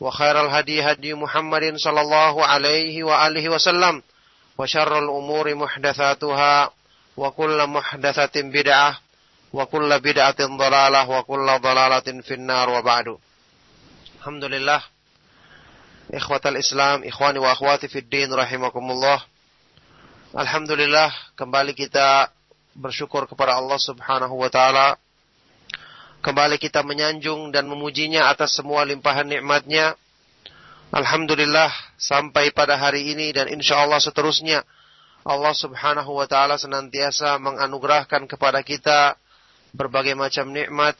وخير الهدي هدي محمد صلى الله عليه وآله وسلم وشر الأمور محدثاتها وكل محدثة بدعة وكل بدعة ضلالة وكل ضلالة في النار وبعد الحمد لله إخوة الإسلام إخواني وأخواتي في الدين رحمكم الله Alhamdulillah kembali kita bersyukur kepada Allah Subhanahu wa taala. Kembali kita menyanjung dan memujinya atas semua limpahan nikmatnya. Alhamdulillah sampai pada hari ini dan insya Allah seterusnya Allah Subhanahu wa taala senantiasa menganugerahkan kepada kita berbagai macam nikmat,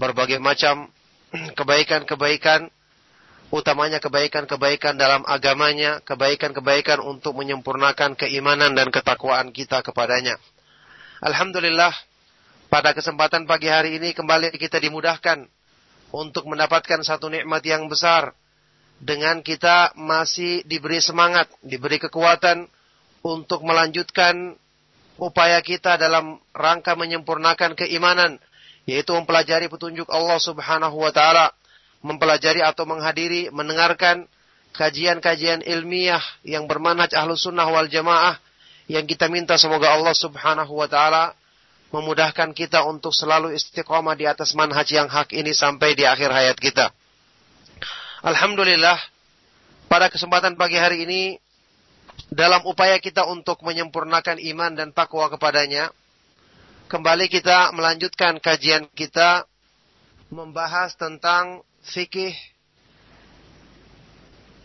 berbagai macam kebaikan-kebaikan utamanya kebaikan-kebaikan dalam agamanya, kebaikan-kebaikan untuk menyempurnakan keimanan dan ketakwaan kita kepadanya. Alhamdulillah, pada kesempatan pagi hari ini kembali kita dimudahkan untuk mendapatkan satu nikmat yang besar. Dengan kita masih diberi semangat, diberi kekuatan untuk melanjutkan upaya kita dalam rangka menyempurnakan keimanan, yaitu mempelajari petunjuk Allah Subhanahu wa taala mempelajari atau menghadiri, mendengarkan kajian-kajian ilmiah yang bermanhaj ahlu sunnah wal jamaah yang kita minta semoga Allah subhanahu wa ta'ala memudahkan kita untuk selalu istiqomah di atas manhaj yang hak ini sampai di akhir hayat kita. Alhamdulillah, pada kesempatan pagi hari ini, dalam upaya kita untuk menyempurnakan iman dan takwa kepadanya, kembali kita melanjutkan kajian kita membahas tentang fikih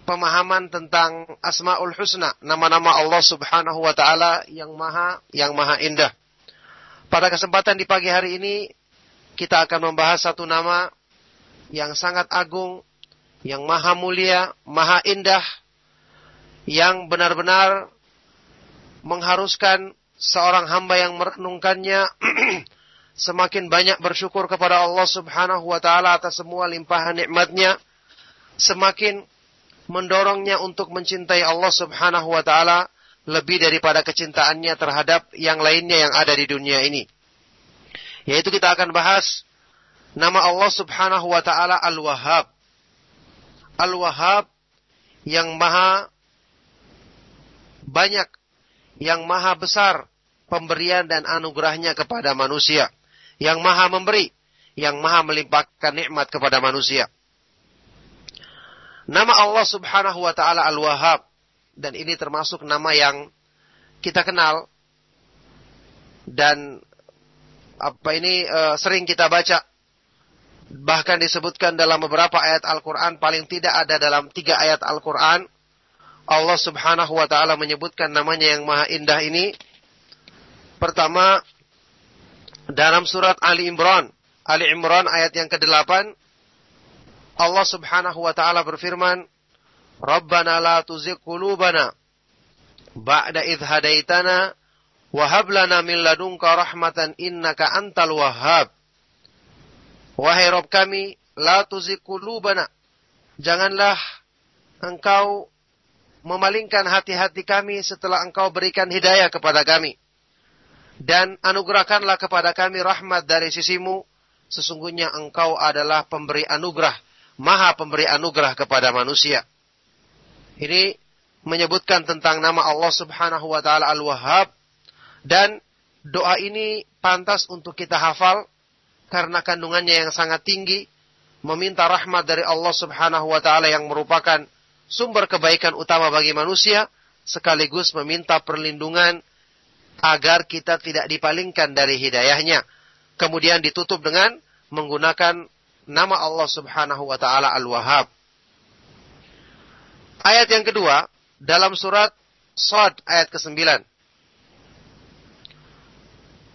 pemahaman tentang Asmaul Husna, nama-nama Allah Subhanahu wa taala yang maha yang maha indah. Pada kesempatan di pagi hari ini kita akan membahas satu nama yang sangat agung, yang maha mulia, maha indah, yang benar-benar mengharuskan seorang hamba yang merenungkannya semakin banyak bersyukur kepada Allah Subhanahu wa taala atas semua limpahan nikmatnya, semakin mendorongnya untuk mencintai Allah Subhanahu wa taala lebih daripada kecintaannya terhadap yang lainnya yang ada di dunia ini. Yaitu kita akan bahas nama Allah Subhanahu wa taala Al-Wahhab. Al-Wahhab yang maha banyak, yang maha besar pemberian dan anugerahnya kepada manusia yang maha memberi, yang maha melimpahkan nikmat kepada manusia. Nama Allah Subhanahu wa taala Al-Wahhab dan ini termasuk nama yang kita kenal. Dan apa ini e, sering kita baca. Bahkan disebutkan dalam beberapa ayat Al-Quran paling tidak ada dalam tiga ayat Al-Quran Allah subhanahu wa ta'ala menyebutkan namanya yang maha indah ini. Pertama dalam surat Ali Imran, Ali Imran ayat yang ke-8, Allah Subhanahu wa taala berfirman, "Rabbana la tuzigh qulubana ba'da idh hadaitana wa hab lana min ladunka rahmatan innaka antal wahhab." Wahai Rabb kami, la tuzigh qulubana. Janganlah engkau memalingkan hati-hati kami setelah engkau berikan hidayah kepada kami dan anugerahkanlah kepada kami rahmat dari sisimu. Sesungguhnya engkau adalah pemberi anugerah, maha pemberi anugerah kepada manusia. Ini menyebutkan tentang nama Allah subhanahu wa ta'ala al-wahhab. Dan doa ini pantas untuk kita hafal karena kandungannya yang sangat tinggi. meminta rahmat dari Allah Subhanahu wa taala yang merupakan sumber kebaikan utama bagi manusia sekaligus meminta perlindungan agar kita tidak dipalingkan dari hidayahnya. Kemudian ditutup dengan menggunakan nama Allah Subhanahu wa taala Al-Wahhab. Ayat yang kedua dalam surat Sad ayat ke-9.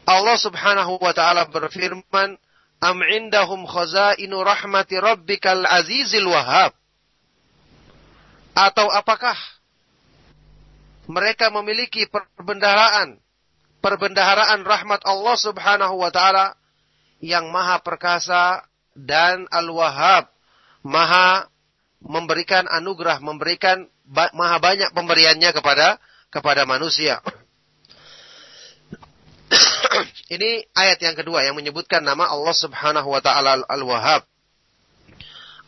Allah Subhanahu wa taala berfirman, "Am indahum khazainu rahmati rabbikal azizil wahhab?" Atau apakah mereka memiliki perbendaharaan perbendaharaan rahmat Allah Subhanahu wa taala yang maha perkasa dan al-wahhab, maha memberikan anugerah, memberikan maha banyak pemberiannya kepada kepada manusia. Ini ayat yang kedua yang menyebutkan nama Allah Subhanahu wa taala Al-Wahhab.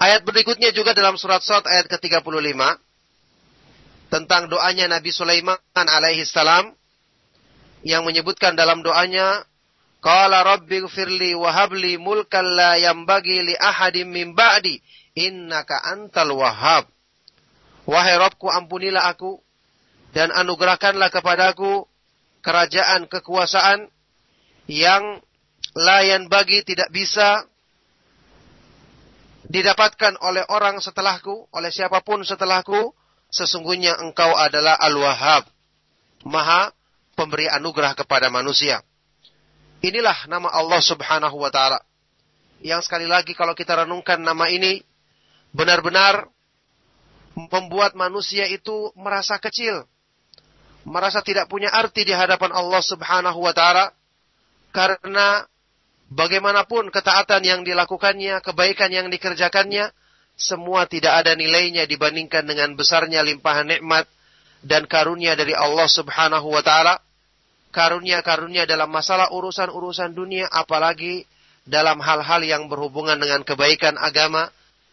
Ayat berikutnya juga dalam surat Sad ayat ke-35 tentang doanya Nabi Sulaiman alaihi salam yang menyebutkan dalam doanya Qala rabbi gfirli wa habli mulkan la li ahadim min ba'di innaka antal wahhab. Wahai Rabbku ampunilah aku dan anugerahkanlah kepadaku kerajaan kekuasaan yang layan bagi tidak bisa didapatkan oleh orang setelahku, oleh siapa pun setelahku, sesungguhnya engkau adalah Al-Wahhab, Maha pemberi anugerah kepada manusia. Inilah nama Allah Subhanahu wa taala. Yang sekali lagi kalau kita renungkan nama ini benar-benar membuat manusia itu merasa kecil, merasa tidak punya arti di hadapan Allah Subhanahu wa taala karena bagaimanapun ketaatan yang dilakukannya, kebaikan yang dikerjakannya, semua tidak ada nilainya dibandingkan dengan besarnya limpahan nikmat dan karunia dari Allah Subhanahu wa taala. Karunia-karunia dalam masalah urusan-urusan dunia apalagi dalam hal-hal yang berhubungan dengan kebaikan agama,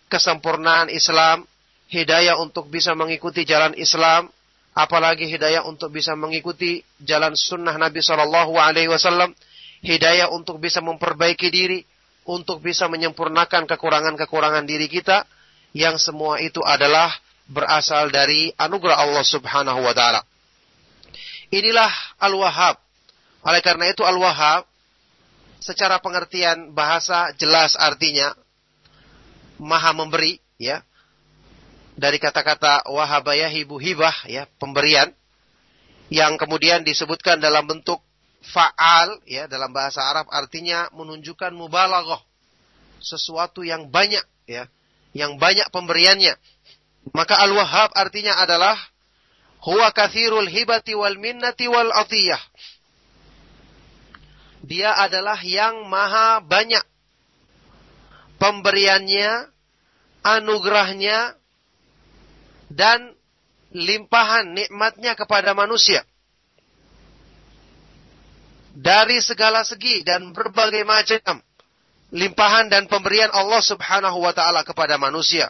kesempurnaan Islam, hidayah untuk bisa mengikuti jalan Islam, apalagi hidayah untuk bisa mengikuti jalan sunnah Nabi Shallallahu Alaihi Wasallam hidayah untuk bisa memperbaiki diri, untuk bisa menyempurnakan kekurangan-kekurangan diri kita, yang semua itu adalah berasal dari anugerah Allah Subhanahu wa taala. Inilah Al-Wahhab. Oleh karena itu Al-Wahhab secara pengertian bahasa jelas artinya maha memberi ya. Dari kata-kata wahabayahibu hibah ya, pemberian yang kemudian disebutkan dalam bentuk fa'al ya dalam bahasa Arab artinya menunjukkan mubalaghah sesuatu yang banyak ya yang banyak pemberiannya. Maka al-wahhab artinya adalah huwa kathirul hibati wal minnati wal atiyah. Dia adalah yang maha banyak pemberiannya anugerahnya dan limpahan nikmatnya kepada manusia dari segala segi dan berbagai macam limpahan dan pemberian Allah Subhanahu wa taala kepada manusia.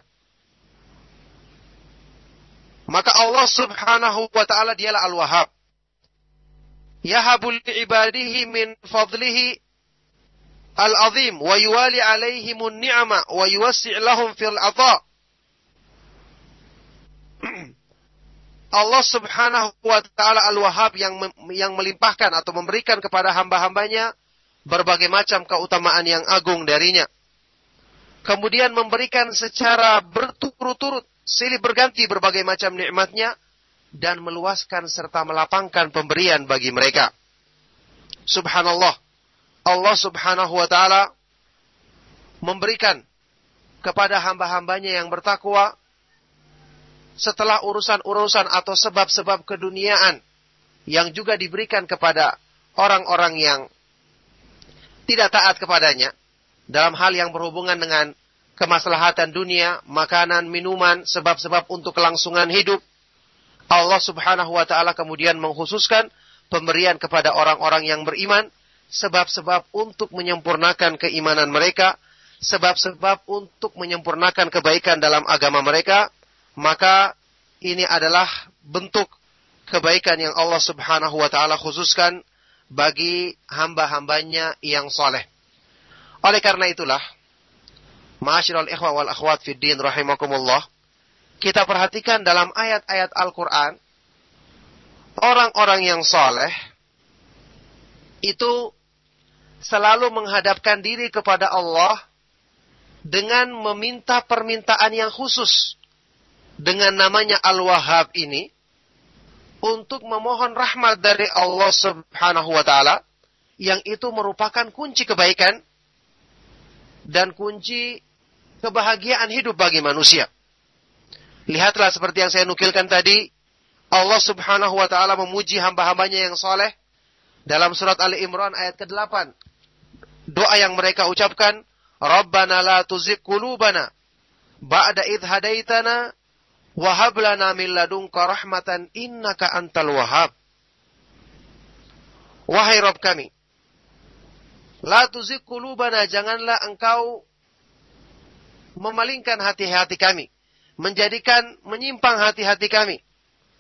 Maka Allah Subhanahu wa taala dialah Al-Wahhab. Yahabul ibadihi min fadlihi al-azim wa yuwali alaihimun ni'ama wa yuwassi' lahum fil 'ata. Allah Subhanahu wa taala Al-Wahhab yang yang melimpahkan atau memberikan kepada hamba-hambanya berbagai macam keutamaan yang agung darinya. Kemudian memberikan secara berturut-turut silih berganti berbagai macam nikmatnya dan meluaskan serta melapangkan pemberian bagi mereka. Subhanallah. Allah Subhanahu wa taala memberikan kepada hamba-hambanya yang bertakwa setelah urusan-urusan atau sebab-sebab keduniaan yang juga diberikan kepada orang-orang yang tidak taat kepadanya dalam hal yang berhubungan dengan kemaslahatan dunia, makanan, minuman, sebab-sebab untuk kelangsungan hidup. Allah Subhanahu wa taala kemudian mengkhususkan pemberian kepada orang-orang yang beriman sebab-sebab untuk menyempurnakan keimanan mereka, sebab-sebab untuk menyempurnakan kebaikan dalam agama mereka, maka ini adalah bentuk kebaikan yang Allah Subhanahu wa taala khususkan bagi hamba-hambanya yang soleh. Oleh karena itulah, Ma'asyiral ikhwa wal akhwat fid din rahimakumullah. Kita perhatikan dalam ayat-ayat Al-Qur'an orang-orang yang soleh itu selalu menghadapkan diri kepada Allah dengan meminta permintaan yang khusus dengan namanya Al-Wahhab ini untuk memohon rahmat dari Allah Subhanahu wa taala yang itu merupakan kunci kebaikan dan kunci kebahagiaan hidup bagi manusia. Lihatlah seperti yang saya nukilkan tadi, Allah Subhanahu wa taala memuji hamba-hambanya yang soleh dalam surat Ali Imran ayat ke-8. Doa yang mereka ucapkan, Rabbana la tuzigh qulubana ba'da idh hadaitana Wahab lana min ladunka rahmatan innaka antal wahab. Wahai Rabb kami, la tuzik kulubana, janganlah engkau memalingkan hati-hati kami, menjadikan menyimpang hati-hati kami.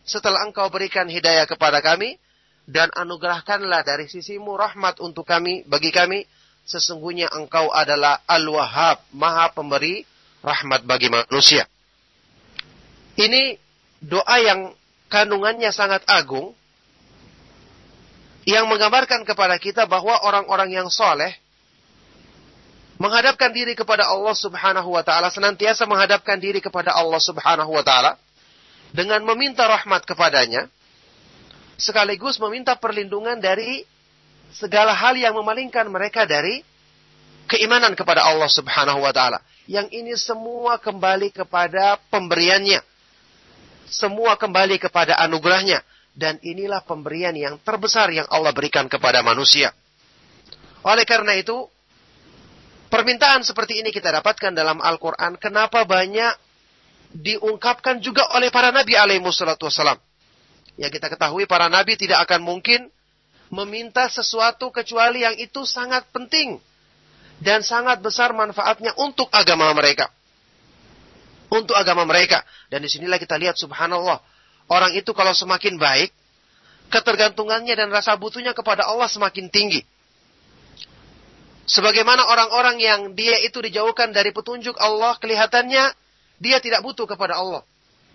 Setelah engkau berikan hidayah kepada kami, dan anugerahkanlah dari sisimu rahmat untuk kami, bagi kami, sesungguhnya engkau adalah Al-Wahhab, maha pemberi rahmat bagi manusia. Ini doa yang kandungannya sangat agung yang menggambarkan kepada kita bahwa orang-orang yang soleh menghadapkan diri kepada Allah Subhanahu wa taala senantiasa menghadapkan diri kepada Allah Subhanahu wa taala dengan meminta rahmat kepadanya sekaligus meminta perlindungan dari segala hal yang memalingkan mereka dari keimanan kepada Allah Subhanahu wa taala. Yang ini semua kembali kepada pemberiannya semua kembali kepada anugerahnya. Dan inilah pemberian yang terbesar yang Allah berikan kepada manusia. Oleh karena itu, permintaan seperti ini kita dapatkan dalam Al-Quran. Kenapa banyak diungkapkan juga oleh para nabi alaihi wassalam. Ya kita ketahui para nabi tidak akan mungkin meminta sesuatu kecuali yang itu sangat penting dan sangat besar manfaatnya untuk agama mereka untuk agama mereka. Dan di sinilah kita lihat subhanallah. Orang itu kalau semakin baik, ketergantungannya dan rasa butuhnya kepada Allah semakin tinggi. Sebagaimana orang-orang yang dia itu dijauhkan dari petunjuk Allah, kelihatannya dia tidak butuh kepada Allah.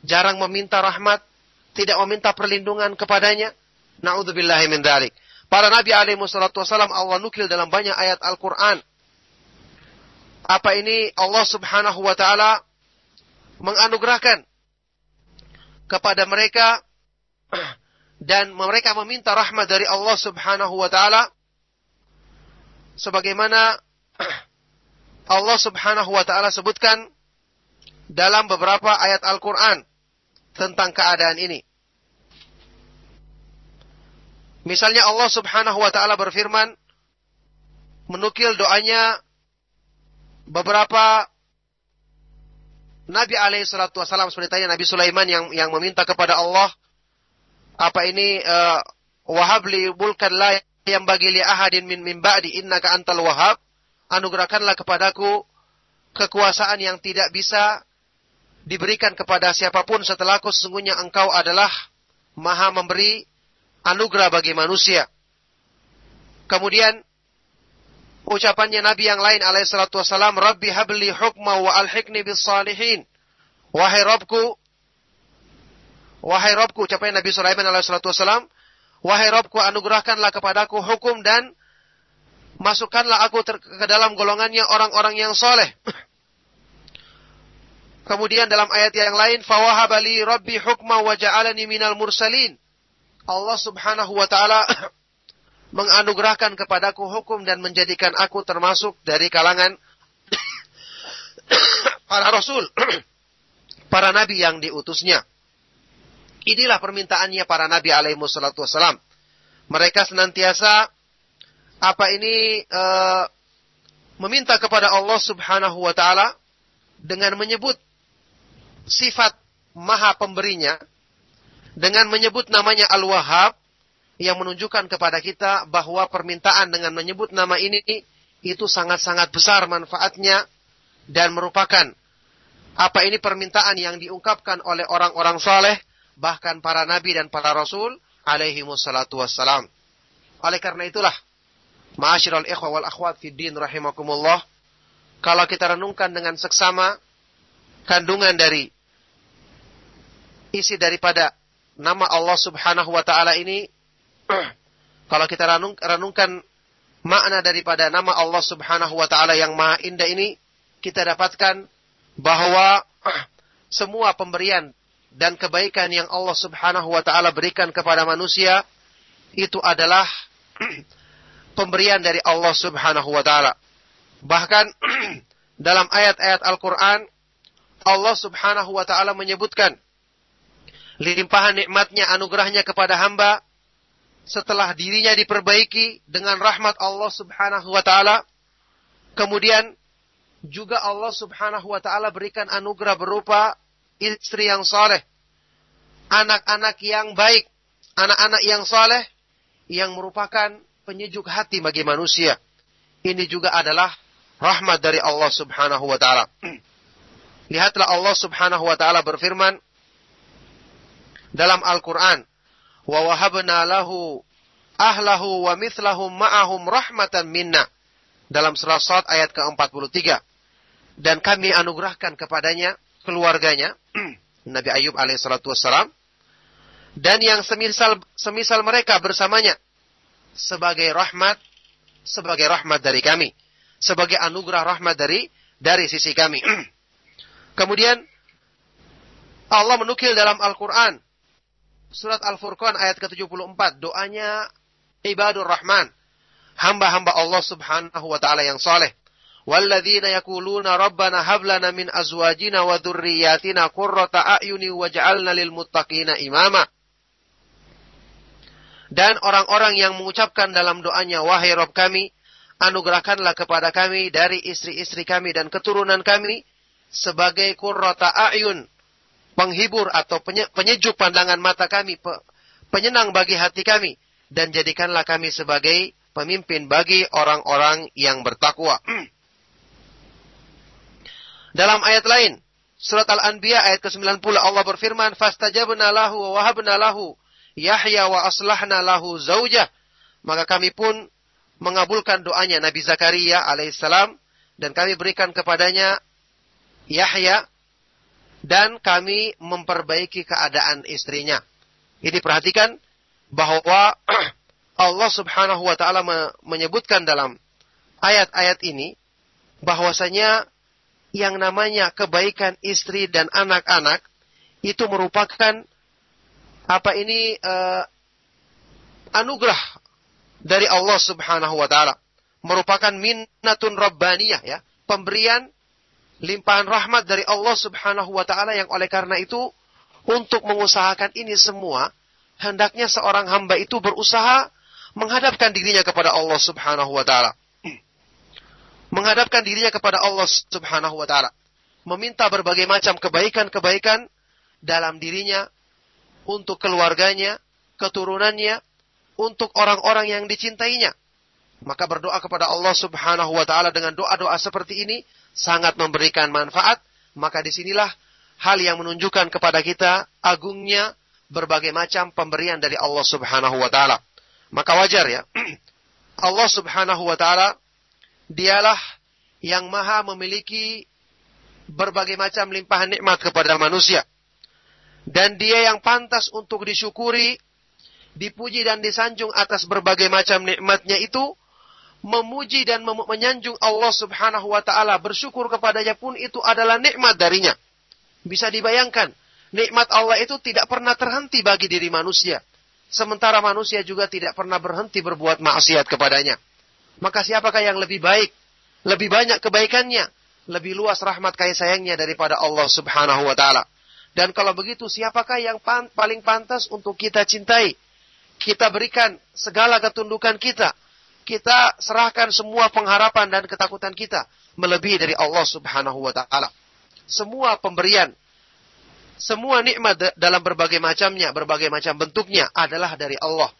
Jarang meminta rahmat, tidak meminta perlindungan kepadanya. Na'udzubillahi min dalik. Para Nabi alaihi wasallam Allah nukil dalam banyak ayat Al-Quran. Apa ini Allah subhanahu wa ta'ala menganugerahkan kepada mereka dan mereka meminta rahmat dari Allah Subhanahu wa taala sebagaimana Allah Subhanahu wa taala sebutkan dalam beberapa ayat Al-Qur'an tentang keadaan ini. Misalnya Allah Subhanahu wa taala berfirman menukil doanya beberapa Nabi alaihi salatu wasallam seperti tanya Nabi Sulaiman yang yang meminta kepada Allah apa ini uh, wahab li la yang bagi li ahadin min min ba'di innaka antal wahab anugerahkanlah kepadaku kekuasaan yang tidak bisa diberikan kepada siapa pun setelahku sesungguhnya engkau adalah maha memberi anugerah bagi manusia. Kemudian ucapannya Nabi yang lain alaihi salatu wasalam, Rabbi habli hukma wa alhiqni bis salihin. Wahai Robku, wahai Robku, ucapan Nabi Sulaiman alaihi salatu wasalam, wahai Robku anugerahkanlah kepadaku hukum dan masukkanlah aku ke dalam golongannya orang-orang yang soleh. Kemudian dalam ayat yang lain, fawahabali Rabbi hukma wa ja'alani minal mursalin. Allah subhanahu wa ta'ala menganugerahkan kepadaku hukum dan menjadikan aku termasuk dari kalangan para rasul, para nabi yang diutusnya. Inilah permintaannya para nabi alaihi wassalam. Mereka senantiasa apa ini e, meminta kepada Allah Subhanahu wa taala dengan menyebut sifat maha pemberinya dengan menyebut namanya Al-Wahhab yang menunjukkan kepada kita bahwa permintaan dengan menyebut nama ini itu sangat-sangat besar manfaatnya dan merupakan apa ini permintaan yang diungkapkan oleh orang-orang saleh bahkan para nabi dan para rasul alaihi wassalatu wassalam. Oleh karena itulah Ma'asyiral ikhwa wal akhwat fi din rahimakumullah kalau kita renungkan dengan seksama kandungan dari isi daripada nama Allah Subhanahu wa taala ini kalau kita renung, renungkan makna daripada nama Allah Subhanahu wa taala yang maha indah ini kita dapatkan bahwa semua pemberian dan kebaikan yang Allah Subhanahu wa taala berikan kepada manusia itu adalah pemberian dari Allah Subhanahu wa taala. Bahkan dalam ayat-ayat Al-Qur'an Allah Subhanahu wa taala menyebutkan limpahan nikmatnya anugerahnya kepada hamba setelah dirinya diperbaiki dengan rahmat Allah Subhanahu wa taala kemudian juga Allah Subhanahu wa taala berikan anugerah berupa istri yang saleh anak-anak yang baik anak-anak yang saleh yang merupakan penyejuk hati bagi manusia ini juga adalah rahmat dari Allah Subhanahu wa taala. Lihatlah Allah Subhanahu wa taala berfirman dalam Al-Qur'an, "Wa wahabna lahu ahlahu wa mithlahum ma'ahum rahmatan minna." Dalam surah Sad ayat ke-43. Dan kami anugerahkan kepadanya keluarganya Nabi Ayub alaihissalatu wassalam dan yang semisal semisal mereka bersamanya sebagai rahmat sebagai rahmat dari kami sebagai anugerah rahmat dari dari sisi kami. Kemudian Allah menukil dalam Al-Quran. Surat Al-Furqan ayat ke-74. Doanya ibadur rahman. Hamba-hamba Allah subhanahu wa ta'ala yang soleh. Yakuluna rabbana hablana min azwajina wa dhurriyyatina qurrata a'yuni waj'alna lil muttaqina imama. Dan orang-orang yang mengucapkan dalam doanya, Wahai Rob kami, anugerahkanlah kepada kami dari istri-istri kami dan keturunan kami sebagai kurrota ayun, penghibur atau penyejuk pandangan mata kami, penyenang bagi hati kami, dan jadikanlah kami sebagai pemimpin bagi orang-orang yang bertakwa. Dalam ayat lain, surat Al-Anbiya ayat ke-90 Allah berfirman, "Fastajabna lahu wa wahabna lahu Yahya wa aslahna lahu zaujah." Maka kami pun mengabulkan doanya Nabi Zakaria alaihissalam dan kami berikan kepadanya Yahya dan kami memperbaiki keadaan istrinya. Ini perhatikan bahwa Allah Subhanahu wa taala menyebutkan dalam ayat-ayat ini bahwasanya yang namanya kebaikan istri dan anak-anak itu merupakan apa ini uh, anugerah dari Allah Subhanahu wa taala. Merupakan minnatun rabbaniyah ya, pemberian limpahan rahmat dari Allah Subhanahu wa taala yang oleh karena itu untuk mengusahakan ini semua hendaknya seorang hamba itu berusaha menghadapkan dirinya kepada Allah Subhanahu wa taala. Menghadapkan dirinya kepada Allah Subhanahu wa taala. Meminta berbagai macam kebaikan-kebaikan dalam dirinya untuk keluarganya, keturunannya, untuk orang-orang yang dicintainya. Maka berdoa kepada Allah Subhanahu wa taala dengan doa-doa seperti ini sangat memberikan manfaat, maka di sinilah hal yang menunjukkan kepada kita agungnya berbagai macam pemberian dari Allah Subhanahu wa taala. Maka wajar ya. Allah Subhanahu wa taala dialah yang maha memiliki berbagai macam limpahan nikmat kepada manusia. Dan dia yang pantas untuk disyukuri dipuji dan disanjung atas berbagai macam nikmatnya itu, memuji dan menyanjung Allah subhanahu wa ta'ala, bersyukur kepadanya pun itu adalah nikmat darinya. Bisa dibayangkan, nikmat Allah itu tidak pernah terhenti bagi diri manusia. Sementara manusia juga tidak pernah berhenti berbuat maksiat kepadanya. Maka siapakah yang lebih baik, lebih banyak kebaikannya, lebih luas rahmat kasih sayangnya daripada Allah subhanahu wa ta'ala. Dan kalau begitu, siapakah yang pan paling pantas untuk kita cintai? kita berikan segala ketundukan kita. Kita serahkan semua pengharapan dan ketakutan kita melebihi dari Allah Subhanahu wa taala. Semua pemberian, semua nikmat dalam berbagai macamnya, berbagai macam bentuknya adalah dari Allah.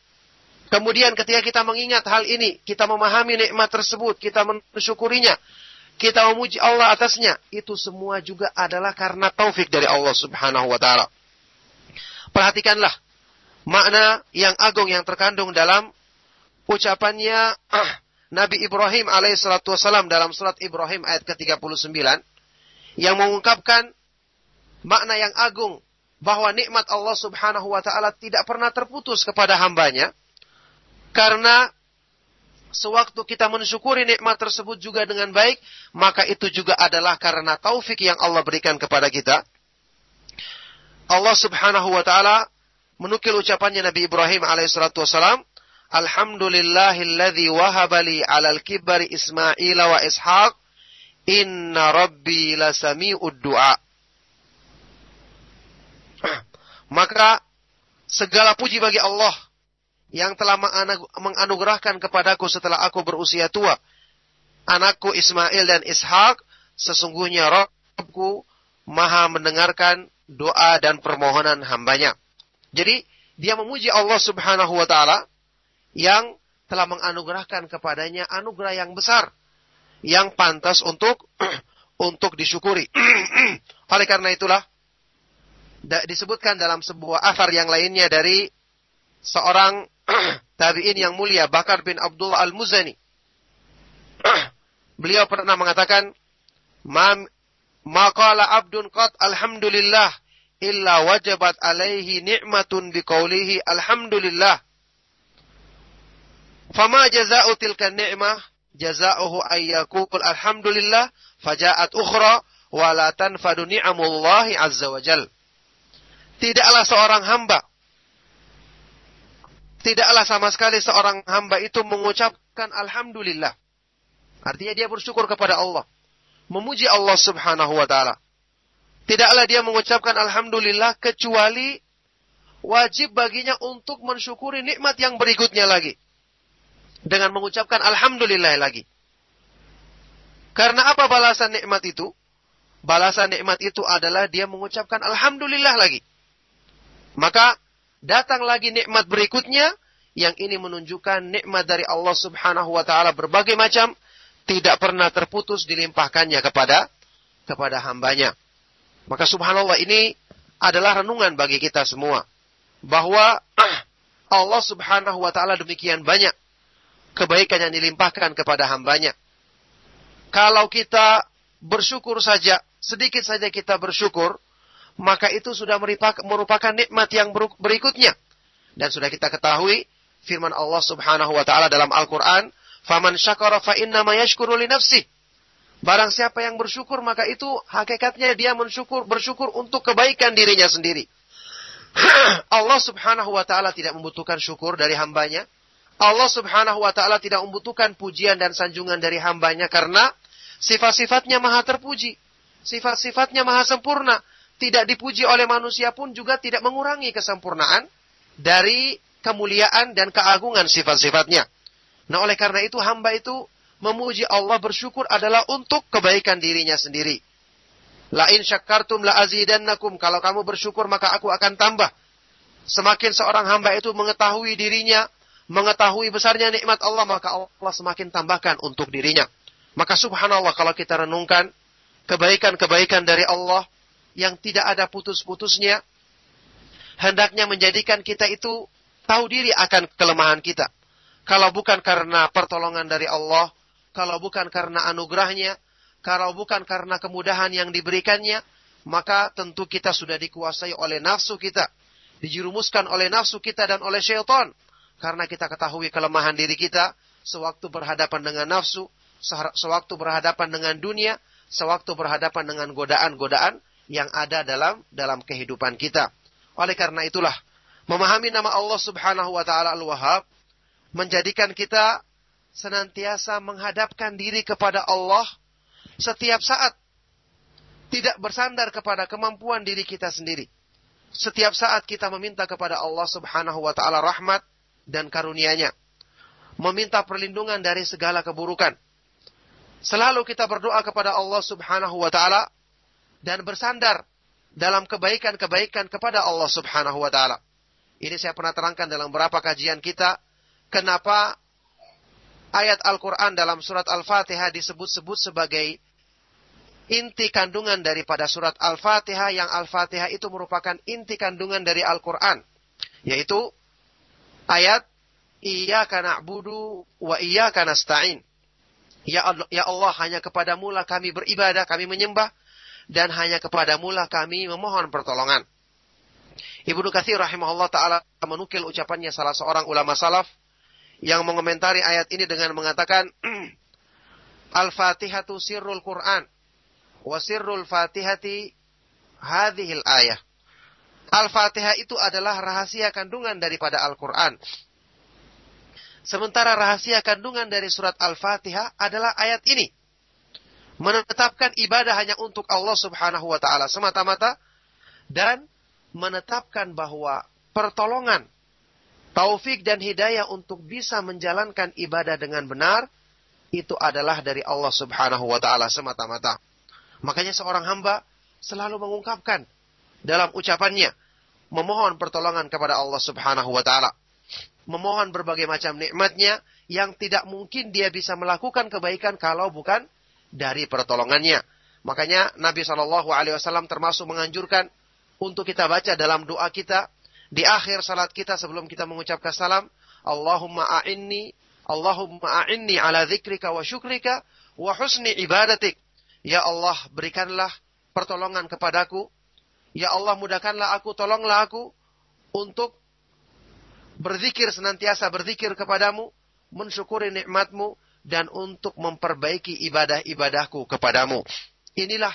Kemudian ketika kita mengingat hal ini, kita memahami nikmat tersebut, kita mensyukurinya, kita memuji Allah atasnya, itu semua juga adalah karena taufik dari Allah Subhanahu wa taala. Perhatikanlah makna yang agung yang terkandung dalam ucapannya Nabi Ibrahim alaihissalatu wassalam dalam surat Ibrahim ayat ke-39 yang mengungkapkan makna yang agung bahwa nikmat Allah Subhanahu wa taala tidak pernah terputus kepada hambanya karena sewaktu kita mensyukuri nikmat tersebut juga dengan baik, maka itu juga adalah karena taufik yang Allah berikan kepada kita. Allah Subhanahu wa taala menukil ucapannya Nabi Ibrahim alaihissalatu wassalam, Alhamdulillahilladzi wahabali 'alal kibari Ismail wa Ishaq, inna rabbi lasami'ud du'a. Maka segala puji bagi Allah yang telah menganugerahkan kepadaku setelah aku berusia tua. Anakku Ismail dan Ishak, sesungguhnya Rabbku maha mendengarkan doa dan permohonan hambanya. Jadi, dia memuji Allah subhanahu wa ta'ala yang telah menganugerahkan kepadanya anugerah yang besar. Yang pantas untuk untuk disyukuri. Oleh karena itulah, disebutkan dalam sebuah asar yang lainnya dari seorang tabi'in yang mulia Bakar bin Abdullah Al-Muzani. Beliau pernah mengatakan, "Ma maqala abdun qat alhamdulillah illa wajabat alaihi ni'matun biqaulihi alhamdulillah." Fama jaza'u tilka ni'mah jaza'uhu ayyakul alhamdulillah faja'at ukhra wa la tanfadu ni'amullahi azza wa jal. Tidaklah seorang hamba tidaklah sama sekali seorang hamba itu mengucapkan alhamdulillah. Artinya dia bersyukur kepada Allah. Memuji Allah subhanahu wa ta'ala. Tidaklah dia mengucapkan alhamdulillah kecuali wajib baginya untuk mensyukuri nikmat yang berikutnya lagi. Dengan mengucapkan alhamdulillah lagi. Karena apa balasan nikmat itu? Balasan nikmat itu adalah dia mengucapkan alhamdulillah lagi. Maka datang lagi nikmat berikutnya yang ini menunjukkan nikmat dari Allah Subhanahu wa taala berbagai macam tidak pernah terputus dilimpahkannya kepada kepada hambanya. Maka subhanallah ini adalah renungan bagi kita semua bahwa Allah Subhanahu wa taala demikian banyak kebaikan yang dilimpahkan kepada hambanya. Kalau kita bersyukur saja, sedikit saja kita bersyukur, maka itu sudah merupakan nikmat yang berikutnya. Dan sudah kita ketahui firman Allah Subhanahu wa taala dalam Al-Qur'an, "Faman syakara fa innama yashkuru li nafsi." Barang siapa yang bersyukur maka itu hakikatnya dia mensyukur bersyukur untuk kebaikan dirinya sendiri. Allah Subhanahu wa taala tidak membutuhkan syukur dari hambanya. Allah Subhanahu wa taala tidak membutuhkan pujian dan sanjungan dari hambanya karena sifat-sifatnya maha terpuji. Sifat-sifatnya maha sempurna tidak dipuji oleh manusia pun juga tidak mengurangi kesempurnaan dari kemuliaan dan keagungan sifat-sifatnya. Nah, oleh karena itu hamba itu memuji Allah bersyukur adalah untuk kebaikan dirinya sendiri. La in syakkartum la azidannakum. Kalau kamu bersyukur maka aku akan tambah. Semakin seorang hamba itu mengetahui dirinya, mengetahui besarnya nikmat Allah, maka Allah semakin tambahkan untuk dirinya. Maka subhanallah kalau kita renungkan kebaikan-kebaikan dari Allah, yang tidak ada putus-putusnya, hendaknya menjadikan kita itu tahu diri akan kelemahan kita. Kalau bukan karena pertolongan dari Allah, kalau bukan karena anugerahnya, kalau bukan karena kemudahan yang diberikannya, maka tentu kita sudah dikuasai oleh nafsu kita. Dijerumuskan oleh nafsu kita dan oleh syaitan. Karena kita ketahui kelemahan diri kita, sewaktu berhadapan dengan nafsu, sewaktu berhadapan dengan dunia, sewaktu berhadapan dengan godaan-godaan yang ada dalam dalam kehidupan kita. Oleh karena itulah memahami nama Allah Subhanahu wa taala Al-Wahhab menjadikan kita senantiasa menghadapkan diri kepada Allah setiap saat tidak bersandar kepada kemampuan diri kita sendiri. Setiap saat kita meminta kepada Allah Subhanahu wa taala rahmat dan karunia-Nya. Meminta perlindungan dari segala keburukan. Selalu kita berdoa kepada Allah Subhanahu wa taala dan bersandar dalam kebaikan-kebaikan kepada Allah Subhanahu wa taala. Ini saya pernah terangkan dalam beberapa kajian kita kenapa ayat Al-Qur'an dalam surat Al-Fatihah disebut-sebut sebagai inti kandungan daripada surat Al-Fatihah yang Al-Fatihah itu merupakan inti kandungan dari Al-Qur'an yaitu ayat iyyaka na'budu wa iyyaka nasta'in. Ya Allah, ya Allah hanya kepadamu lah kami beribadah, kami menyembah dan hanya kepadamu lah kami memohon pertolongan. Ibnu Katsir rahimahullah taala menukil ucapannya salah seorang ulama salaf yang mengomentari ayat ini dengan mengatakan Al-Fatihatu sirrul Quran wa sirrul Fatihati hadhil ayah. Al-Fatihah itu adalah rahasia kandungan daripada Al-Quran. Sementara rahasia kandungan dari surat Al-Fatihah adalah ayat ini. Menetapkan ibadah hanya untuk Allah subhanahu wa ta'ala semata-mata. Dan menetapkan bahwa pertolongan, taufik dan hidayah untuk bisa menjalankan ibadah dengan benar, itu adalah dari Allah subhanahu wa ta'ala semata-mata. Makanya seorang hamba selalu mengungkapkan dalam ucapannya, memohon pertolongan kepada Allah subhanahu wa ta'ala. Memohon berbagai macam nikmatnya yang tidak mungkin dia bisa melakukan kebaikan kalau bukan dari pertolongannya. Makanya Nabi Shallallahu Alaihi Wasallam termasuk menganjurkan untuk kita baca dalam doa kita di akhir salat kita sebelum kita mengucapkan salam, Allahumma a'inni, Allahumma a'inni ala dzikrika wa syukrika wa husni ibadatik. Ya Allah, berikanlah pertolongan kepadaku. Ya Allah, mudahkanlah aku, tolonglah aku untuk berzikir senantiasa berzikir kepadamu, mensyukuri nikmatmu, dan untuk memperbaiki ibadah-ibadahku kepadamu. Inilah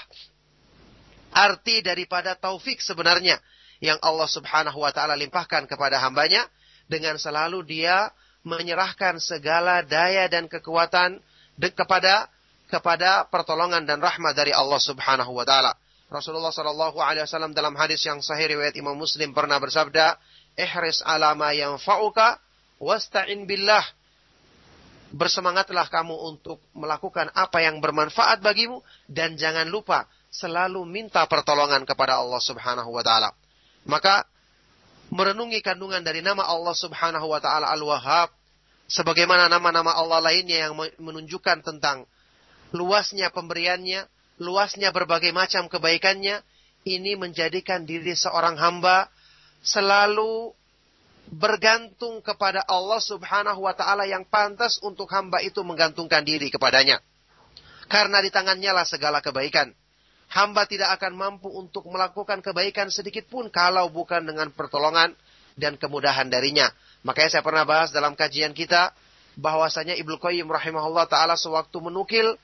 arti daripada taufik sebenarnya yang Allah Subhanahu wa taala limpahkan kepada hambanya dengan selalu dia menyerahkan segala daya dan kekuatan kepada kepada pertolongan dan rahmat dari Allah Subhanahu wa taala. Rasulullah sallallahu alaihi wasallam dalam hadis yang sahih riwayat Imam Muslim pernah bersabda, "Ihris ala ma yanfa'uka wasta'in billah." Bersemangatlah kamu untuk melakukan apa yang bermanfaat bagimu dan jangan lupa selalu minta pertolongan kepada Allah Subhanahu wa taala. Maka merenungi kandungan dari nama Allah Subhanahu wa taala Al-Wahhab sebagaimana nama-nama Allah lainnya yang menunjukkan tentang luasnya pemberiannya, luasnya berbagai macam kebaikannya, ini menjadikan diri seorang hamba selalu bergantung kepada Allah Subhanahu wa taala yang pantas untuk hamba itu menggantungkan diri kepadanya. Karena di tangannya lah segala kebaikan hamba tidak akan mampu untuk melakukan kebaikan sedikit pun kalau bukan dengan pertolongan dan kemudahan darinya. Makanya saya pernah bahas dalam kajian kita bahwasanya Ibnu Qayyim rahimahullah taala sewaktu menukil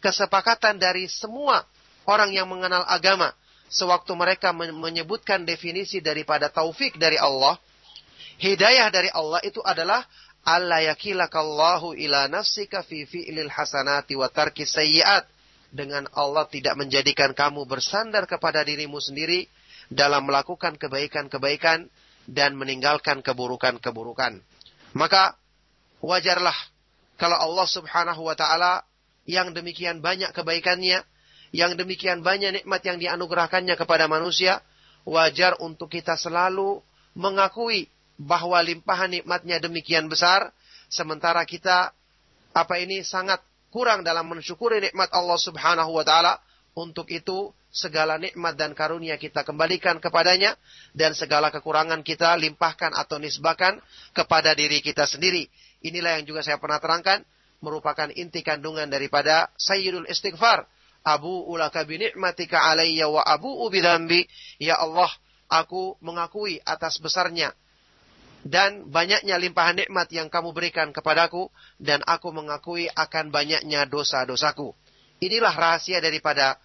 kesepakatan dari semua orang yang mengenal agama sewaktu mereka menyebutkan definisi daripada taufik dari Allah, hidayah dari Allah itu adalah Allah yakilakallahu ila nafsika fi fi'lil hasanati wa tarki sayyi'at dengan Allah tidak menjadikan kamu bersandar kepada dirimu sendiri dalam melakukan kebaikan-kebaikan dan meninggalkan keburukan-keburukan. Maka wajarlah kalau Allah Subhanahu wa taala yang demikian banyak kebaikannya, yang demikian banyak nikmat yang dianugerahkannya kepada manusia, wajar untuk kita selalu mengakui bahwa limpahan nikmatnya demikian besar, sementara kita apa ini sangat kurang dalam mensyukuri nikmat Allah Subhanahu wa taala, untuk itu segala nikmat dan karunia kita kembalikan kepadanya dan segala kekurangan kita limpahkan atau nisbahkan kepada diri kita sendiri. Inilah yang juga saya pernah terangkan merupakan inti kandungan daripada Sayyidul Istighfar. Abu ulaka bi ni'matika alayya wa abu ubidambi. Ya Allah, aku mengakui atas besarnya dan banyaknya limpahan nikmat yang kamu berikan kepadaku dan aku mengakui akan banyaknya dosa-dosaku. Inilah rahasia daripada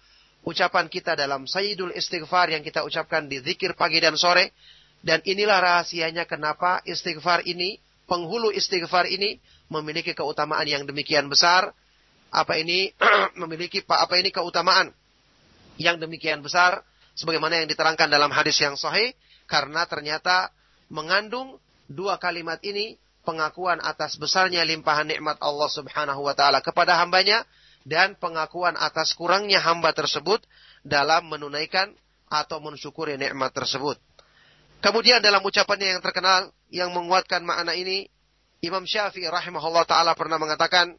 ucapan kita dalam Sayyidul Istighfar yang kita ucapkan di zikir pagi dan sore dan inilah rahasianya kenapa istighfar ini, penghulu istighfar ini memiliki keutamaan yang demikian besar. Apa ini memiliki apa ini keutamaan yang demikian besar sebagaimana yang diterangkan dalam hadis yang sahih karena ternyata mengandung dua kalimat ini pengakuan atas besarnya limpahan nikmat Allah Subhanahu wa taala kepada hambanya dan pengakuan atas kurangnya hamba tersebut dalam menunaikan atau mensyukuri nikmat tersebut. Kemudian dalam ucapannya yang terkenal yang menguatkan makna ini Imam Syafi'i rahimahullah taala pernah mengatakan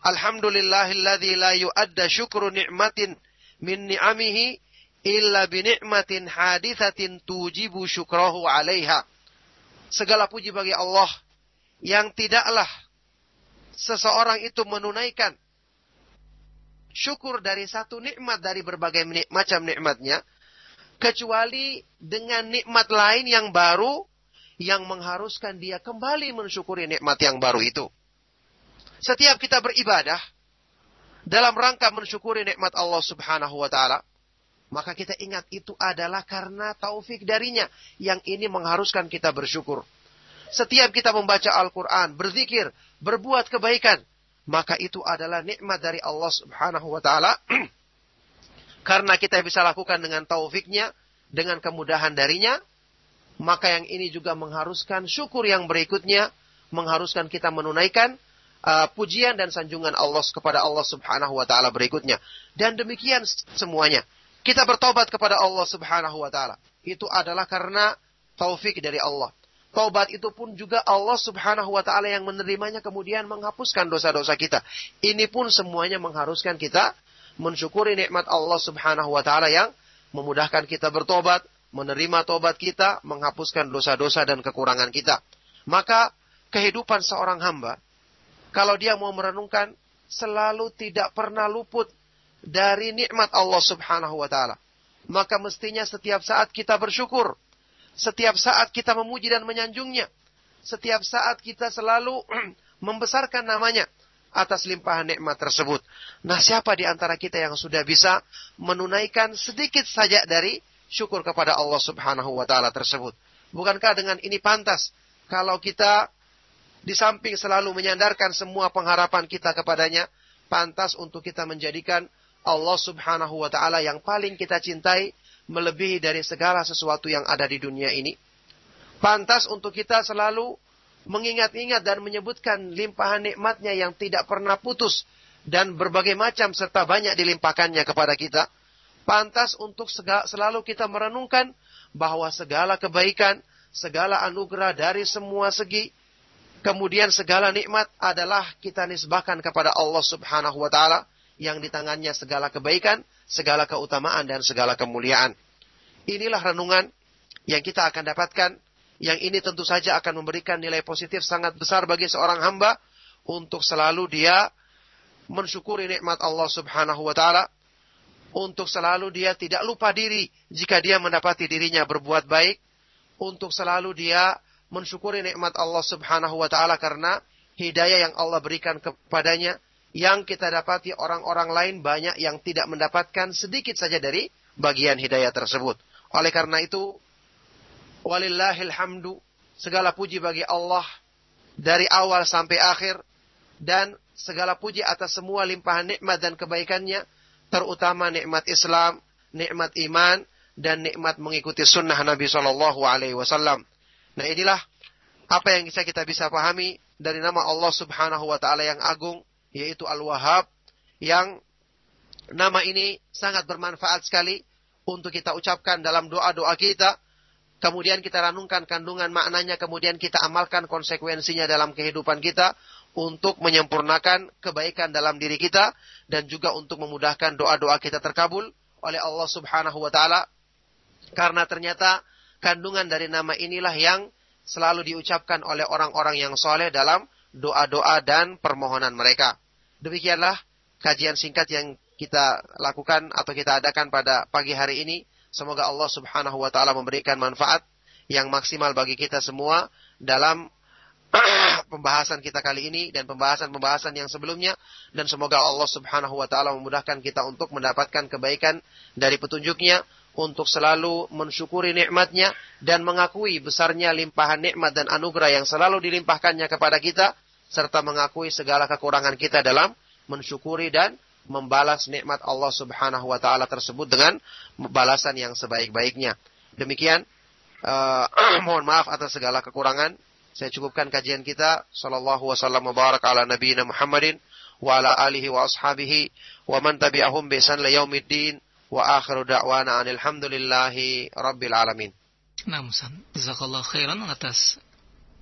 Alhamdulillahilladzi la yu'adda syukru ni'matin min ni'amihi illa bi ni'matin hadithatin tujibu syukrahu 'alaiha. Segala puji bagi Allah yang tidaklah seseorang itu menunaikan syukur dari satu nikmat dari berbagai macam nikmatnya kecuali dengan nikmat lain yang baru yang mengharuskan dia kembali mensyukuri nikmat yang baru itu. Setiap kita beribadah dalam rangka mensyukuri nikmat Allah Subhanahu wa taala, maka kita ingat itu adalah karena taufik darinya yang ini mengharuskan kita bersyukur. Setiap kita membaca Al-Quran, berzikir, berbuat kebaikan, maka itu adalah nikmat dari Allah Subhanahu wa taala karena kita bisa lakukan dengan taufiknya, dengan kemudahan darinya, maka yang ini juga mengharuskan syukur yang berikutnya, mengharuskan kita menunaikan uh, pujian dan sanjungan Allah kepada Allah Subhanahu wa taala berikutnya. Dan demikian semuanya. Kita bertobat kepada Allah Subhanahu wa taala. Itu adalah karena taufik dari Allah. Taubat itu pun juga Allah Subhanahu wa taala yang menerimanya kemudian menghapuskan dosa-dosa kita. Ini pun semuanya mengharuskan kita mensyukuri nikmat Allah Subhanahu wa taala yang memudahkan kita bertobat, menerima tobat kita, menghapuskan dosa-dosa dan kekurangan kita. Maka kehidupan seorang hamba, kalau dia mau merenungkan, selalu tidak pernah luput dari nikmat Allah Subhanahu wa taala. Maka mestinya setiap saat kita bersyukur. Setiap saat kita memuji dan menyanjungnya. Setiap saat kita selalu membesarkan namanya atas limpahan nikmat tersebut. Nah, siapa di antara kita yang sudah bisa menunaikan sedikit saja dari syukur kepada Allah Subhanahu wa taala tersebut. Bukankah dengan ini pantas kalau kita di samping selalu menyandarkan semua pengharapan kita kepadanya, pantas untuk kita menjadikan Allah Subhanahu wa taala yang paling kita cintai melebihi dari segala sesuatu yang ada di dunia ini. Pantas untuk kita selalu mengingat-ingat dan menyebutkan limpahan nikmatnya yang tidak pernah putus dan berbagai macam serta banyak dilimpahkannya kepada kita pantas untuk selalu kita merenungkan bahwa segala kebaikan, segala anugerah dari semua segi, kemudian segala nikmat adalah kita nisbahkan kepada Allah Subhanahu wa taala yang di tangannya segala kebaikan, segala keutamaan dan segala kemuliaan. Inilah renungan yang kita akan dapatkan yang ini tentu saja akan memberikan nilai positif sangat besar bagi seorang hamba untuk selalu dia mensyukuri nikmat Allah Subhanahu wa taala untuk selalu dia tidak lupa diri jika dia mendapati dirinya berbuat baik, untuk selalu dia mensyukuri nikmat Allah Subhanahu wa taala karena hidayah yang Allah berikan kepadanya yang kita dapati orang-orang lain banyak yang tidak mendapatkan sedikit saja dari bagian hidayah tersebut. Oleh karena itu, walillahil hamdu, segala puji bagi Allah dari awal sampai akhir dan segala puji atas semua limpahan nikmat dan kebaikannya terutama nikmat Islam, nikmat iman, dan nikmat mengikuti sunnah Nabi Shallallahu Alaihi Wasallam. Nah inilah apa yang bisa kita bisa pahami dari nama Allah Subhanahu Wa Taala yang agung, yaitu Al Wahhab, yang nama ini sangat bermanfaat sekali untuk kita ucapkan dalam doa-doa kita. Kemudian kita renungkan kandungan maknanya, kemudian kita amalkan konsekuensinya dalam kehidupan kita untuk menyempurnakan kebaikan dalam diri kita dan juga untuk memudahkan doa-doa kita terkabul oleh Allah Subhanahu wa taala. Karena ternyata kandungan dari nama inilah yang selalu diucapkan oleh orang-orang yang soleh dalam doa-doa dan permohonan mereka. Demikianlah kajian singkat yang kita lakukan atau kita adakan pada pagi hari ini. Semoga Allah Subhanahu wa taala memberikan manfaat yang maksimal bagi kita semua dalam pembahasan kita kali ini dan pembahasan-pembahasan yang sebelumnya dan semoga Allah Subhanahu wa taala memudahkan kita untuk mendapatkan kebaikan dari petunjuknya untuk selalu mensyukuri nikmatnya dan mengakui besarnya limpahan nikmat dan anugerah yang selalu dilimpahkannya kepada kita serta mengakui segala kekurangan kita dalam mensyukuri dan membalas nikmat Allah Subhanahu wa taala tersebut dengan balasan yang sebaik-baiknya. Demikian uh, mohon maaf atas segala kekurangan saya cukupkan kajian kita. Sallallahu wasallam wa barak ala nabiyina Muhammadin wa ala alihi wa ashabihi wa man tabi'ahum bi ihsan yaumiddin wa akhiru da'wana anil hamdulillahi rabbil alamin. Nah, Musan, jazakallah khairan atas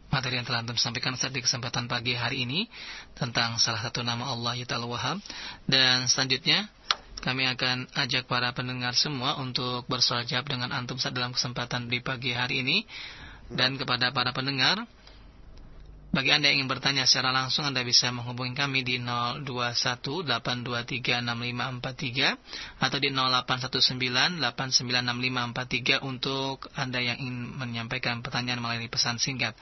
materi yang telah Antum sampaikan saat di kesempatan pagi hari ini tentang salah satu nama Allah yaitu Al-Wahhab dan selanjutnya kami akan ajak para pendengar semua untuk bersoal jawab dengan Antum saat dalam kesempatan di pagi hari ini dan kepada para pendengar bagi Anda yang ingin bertanya secara langsung Anda bisa menghubungi kami di 0218236543 atau di 0819896543 untuk Anda yang ingin menyampaikan pertanyaan melalui pesan singkat.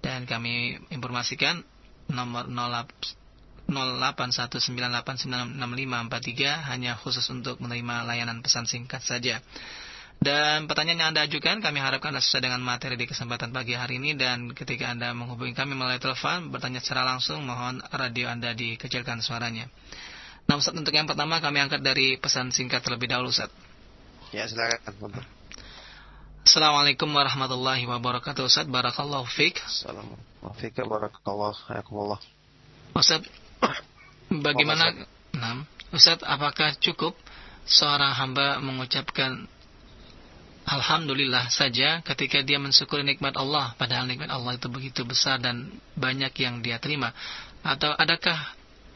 Dan kami informasikan nomor 0819896543 hanya khusus untuk menerima layanan pesan singkat saja. Dan pertanyaan yang Anda ajukan kami harapkan Anda sesuai dengan materi di kesempatan pagi hari ini dan ketika Anda menghubungi kami melalui telepon bertanya secara langsung mohon radio Anda dikecilkan suaranya. Nah Ustaz untuk yang pertama kami angkat dari pesan singkat terlebih dahulu Ustaz. Ya silakan. Assalamualaikum warahmatullahi wabarakatuh Ustaz Barakallahu fiqh Assalamualaikum warahmatullahi wabarakatuh Ustaz Bagaimana Ustaz apakah cukup seorang hamba mengucapkan Alhamdulillah saja ketika dia mensyukuri nikmat Allah padahal nikmat Allah itu begitu besar dan banyak yang dia terima. Atau adakah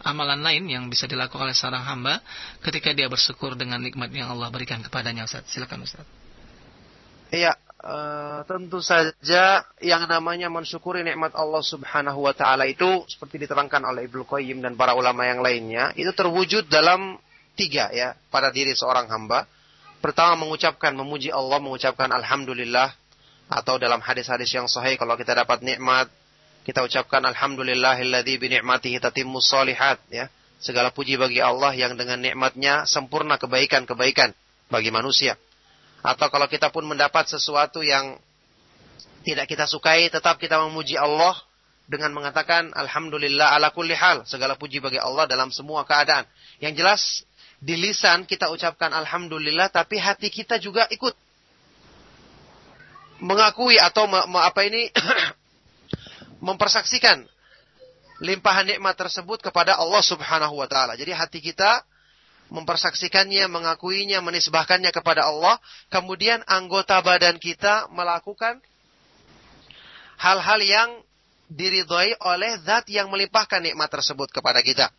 amalan lain yang bisa dilakukan oleh seorang hamba ketika dia bersyukur dengan nikmat yang Allah berikan kepadanya Ustaz? Silakan Ustaz. Iya uh, tentu saja yang namanya mensyukuri nikmat Allah Subhanahu wa taala itu seperti diterangkan oleh Ibnu Qayyim dan para ulama yang lainnya itu terwujud dalam tiga ya pada diri seorang hamba Pertama mengucapkan memuji Allah, mengucapkan alhamdulillah atau dalam hadis-hadis yang sahih kalau kita dapat nikmat kita ucapkan alhamdulillahilladzi bi ni'matihi tatimmus shalihat ya. Segala puji bagi Allah yang dengan nikmatnya sempurna kebaikan-kebaikan bagi manusia. Atau kalau kita pun mendapat sesuatu yang tidak kita sukai tetap kita memuji Allah dengan mengatakan alhamdulillah ala kulli hal segala puji bagi Allah dalam semua keadaan. Yang jelas di lisan kita ucapkan alhamdulillah tapi hati kita juga ikut mengakui atau me, me, apa ini mempersaksikan limpahan nikmat tersebut kepada Allah Subhanahu wa taala. Jadi hati kita mempersaksikannya, mengakuinya, menisbahkannya kepada Allah, kemudian anggota badan kita melakukan hal-hal yang diridhoi oleh zat yang melimpahkan nikmat tersebut kepada kita.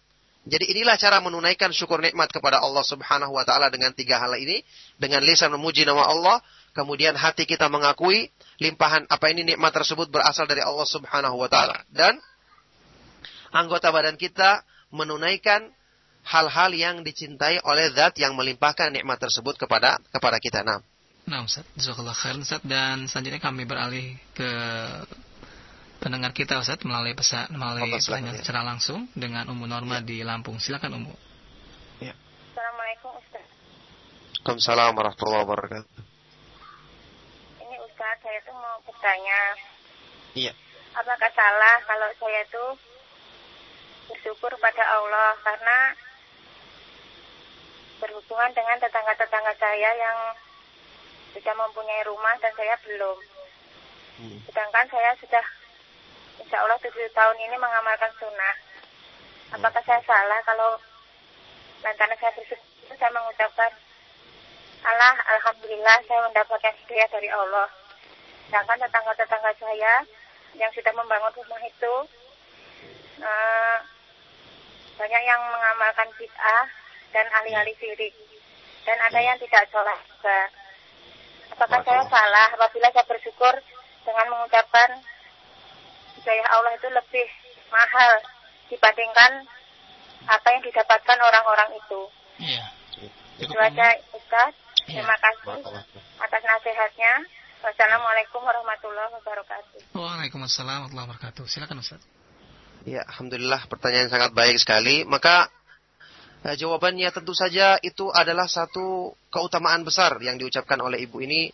Jadi inilah cara menunaikan syukur nikmat kepada Allah Subhanahu wa taala dengan tiga hal ini, dengan lisan memuji nama Allah, kemudian hati kita mengakui limpahan apa ini nikmat tersebut berasal dari Allah Subhanahu wa taala. Dan anggota badan kita menunaikan hal-hal yang dicintai oleh zat yang melimpahkan nikmat tersebut kepada kepada kita. Nah, Nah, Ustaz, dan selanjutnya kami beralih ke pendengar kita Ustaz melalui pesan melalui pertanyaan ya. secara langsung dengan Ummu Norma ya. di Lampung. Silakan Ummu. Ya. Assalamualaikum Ustaz. Waalaikumsalam warahmatullahi wabarakatuh. Ini Ustaz, saya tuh mau bertanya. Iya. Apakah salah kalau saya tuh bersyukur pada Allah karena berhubungan dengan tetangga-tetangga saya yang sudah mempunyai rumah dan saya belum. Hmm. Sedangkan saya sudah insya Allah tujuh tahun ini mengamalkan sunnah. Apakah saya salah kalau lantaran saya bersyukur saya mengucapkan Allah, Alhamdulillah saya mendapatkan hidayah dari Allah. Sedangkan tetangga-tetangga saya yang sudah membangun rumah itu uh, banyak yang mengamalkan bid'ah dan ahli-ahli sirik. Dan ada yang tidak sholat juga. Apakah saya salah apabila saya bersyukur dengan mengucapkan hidayah Allah itu lebih mahal dibandingkan apa yang didapatkan orang-orang itu. Iya. Itu aja Ustaz. Ya. Terima kasih atas nasihatnya. Wassalamualaikum warahmatullahi wabarakatuh. Waalaikumsalam warahmatullahi wabarakatuh. Silakan Ustaz. Ya, alhamdulillah pertanyaan sangat baik sekali. Maka eh, jawabannya tentu saja itu adalah satu keutamaan besar yang diucapkan oleh ibu ini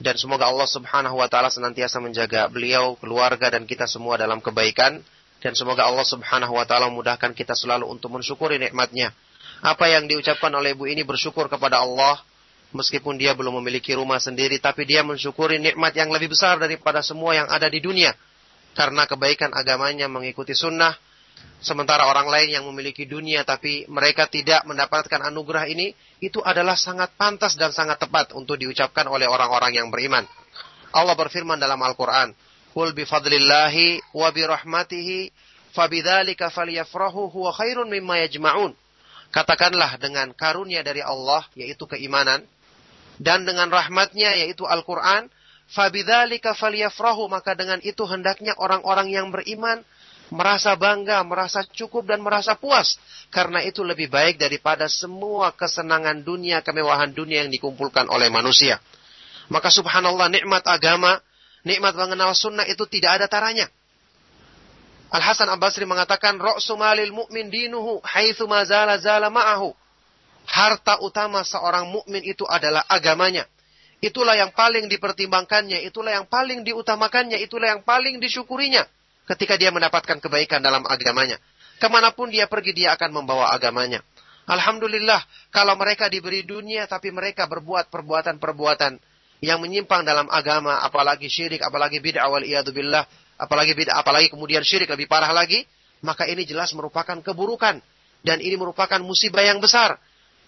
dan semoga Allah Subhanahu wa taala senantiasa menjaga beliau, keluarga dan kita semua dalam kebaikan. Dan semoga Allah Subhanahu wa taala memudahkan kita selalu untuk mensyukuri nikmatnya. Apa yang diucapkan oleh ibu ini bersyukur kepada Allah. Meskipun dia belum memiliki rumah sendiri tapi dia mensyukuri nikmat yang lebih besar daripada semua yang ada di dunia. Karena kebaikan agamanya mengikuti sunnah Sementara orang lain yang memiliki dunia tapi mereka tidak mendapatkan anugerah ini, itu adalah sangat pantas dan sangat tepat untuk diucapkan oleh orang-orang yang beriman. Allah berfirman dalam Al-Quran, Qul bifadlillahi wa birahmatihi fabidzalika falyafrahu huwa khairun mimma yajma'un. Katakanlah dengan karunia dari Allah, yaitu keimanan, dan dengan rahmatnya, yaitu Al-Quran, Fabidzalika falyafrahu maka dengan itu hendaknya orang-orang yang beriman merasa bangga, merasa cukup dan merasa puas karena itu lebih baik daripada semua kesenangan dunia, kemewahan dunia yang dikumpulkan oleh manusia. Maka subhanallah nikmat agama, nikmat mengenal sunnah itu tidak ada taranya. Al Hasan Al Basri mengatakan, "Ra'su malil mu'min dinuhu haitsu zala ma'ahu." Harta utama seorang mukmin itu adalah agamanya. Itulah yang paling dipertimbangkannya, itulah yang paling diutamakannya, itulah yang paling disyukurinya ketika dia mendapatkan kebaikan dalam agamanya. Ke mana pun dia pergi, dia akan membawa agamanya. Alhamdulillah, kalau mereka diberi dunia, tapi mereka berbuat perbuatan-perbuatan yang menyimpang dalam agama, apalagi syirik, apalagi bid'ah wal billah, apalagi bid'ah, apalagi kemudian syirik lebih parah lagi, maka ini jelas merupakan keburukan. Dan ini merupakan musibah yang besar.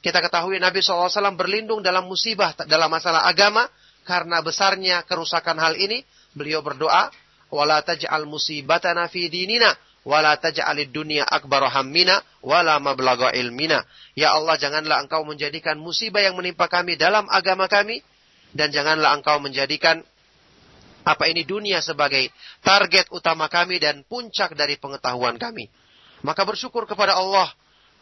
Kita ketahui Nabi SAW berlindung dalam musibah, dalam masalah agama, karena besarnya kerusakan hal ini, beliau berdoa, wala taj'al musibatana fi dinina wala taj'alid dunya akbar hammina wala mablagha ilmina. Ya Allah, janganlah Engkau menjadikan musibah yang menimpa kami dalam agama kami dan janganlah Engkau menjadikan apa ini dunia sebagai target utama kami dan puncak dari pengetahuan kami. Maka bersyukur kepada Allah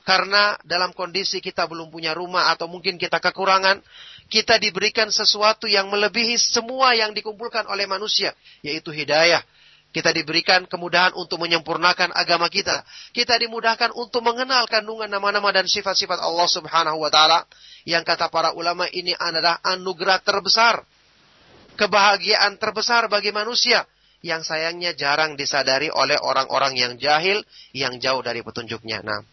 karena dalam kondisi kita belum punya rumah atau mungkin kita kekurangan, kita diberikan sesuatu yang melebihi semua yang dikumpulkan oleh manusia, yaitu hidayah. Kita diberikan kemudahan untuk menyempurnakan agama kita. Kita dimudahkan untuk mengenal kandungan nama-nama dan sifat-sifat Allah Subhanahu wa taala yang kata para ulama ini adalah anugerah terbesar. Kebahagiaan terbesar bagi manusia yang sayangnya jarang disadari oleh orang-orang yang jahil yang jauh dari petunjuknya. Nah,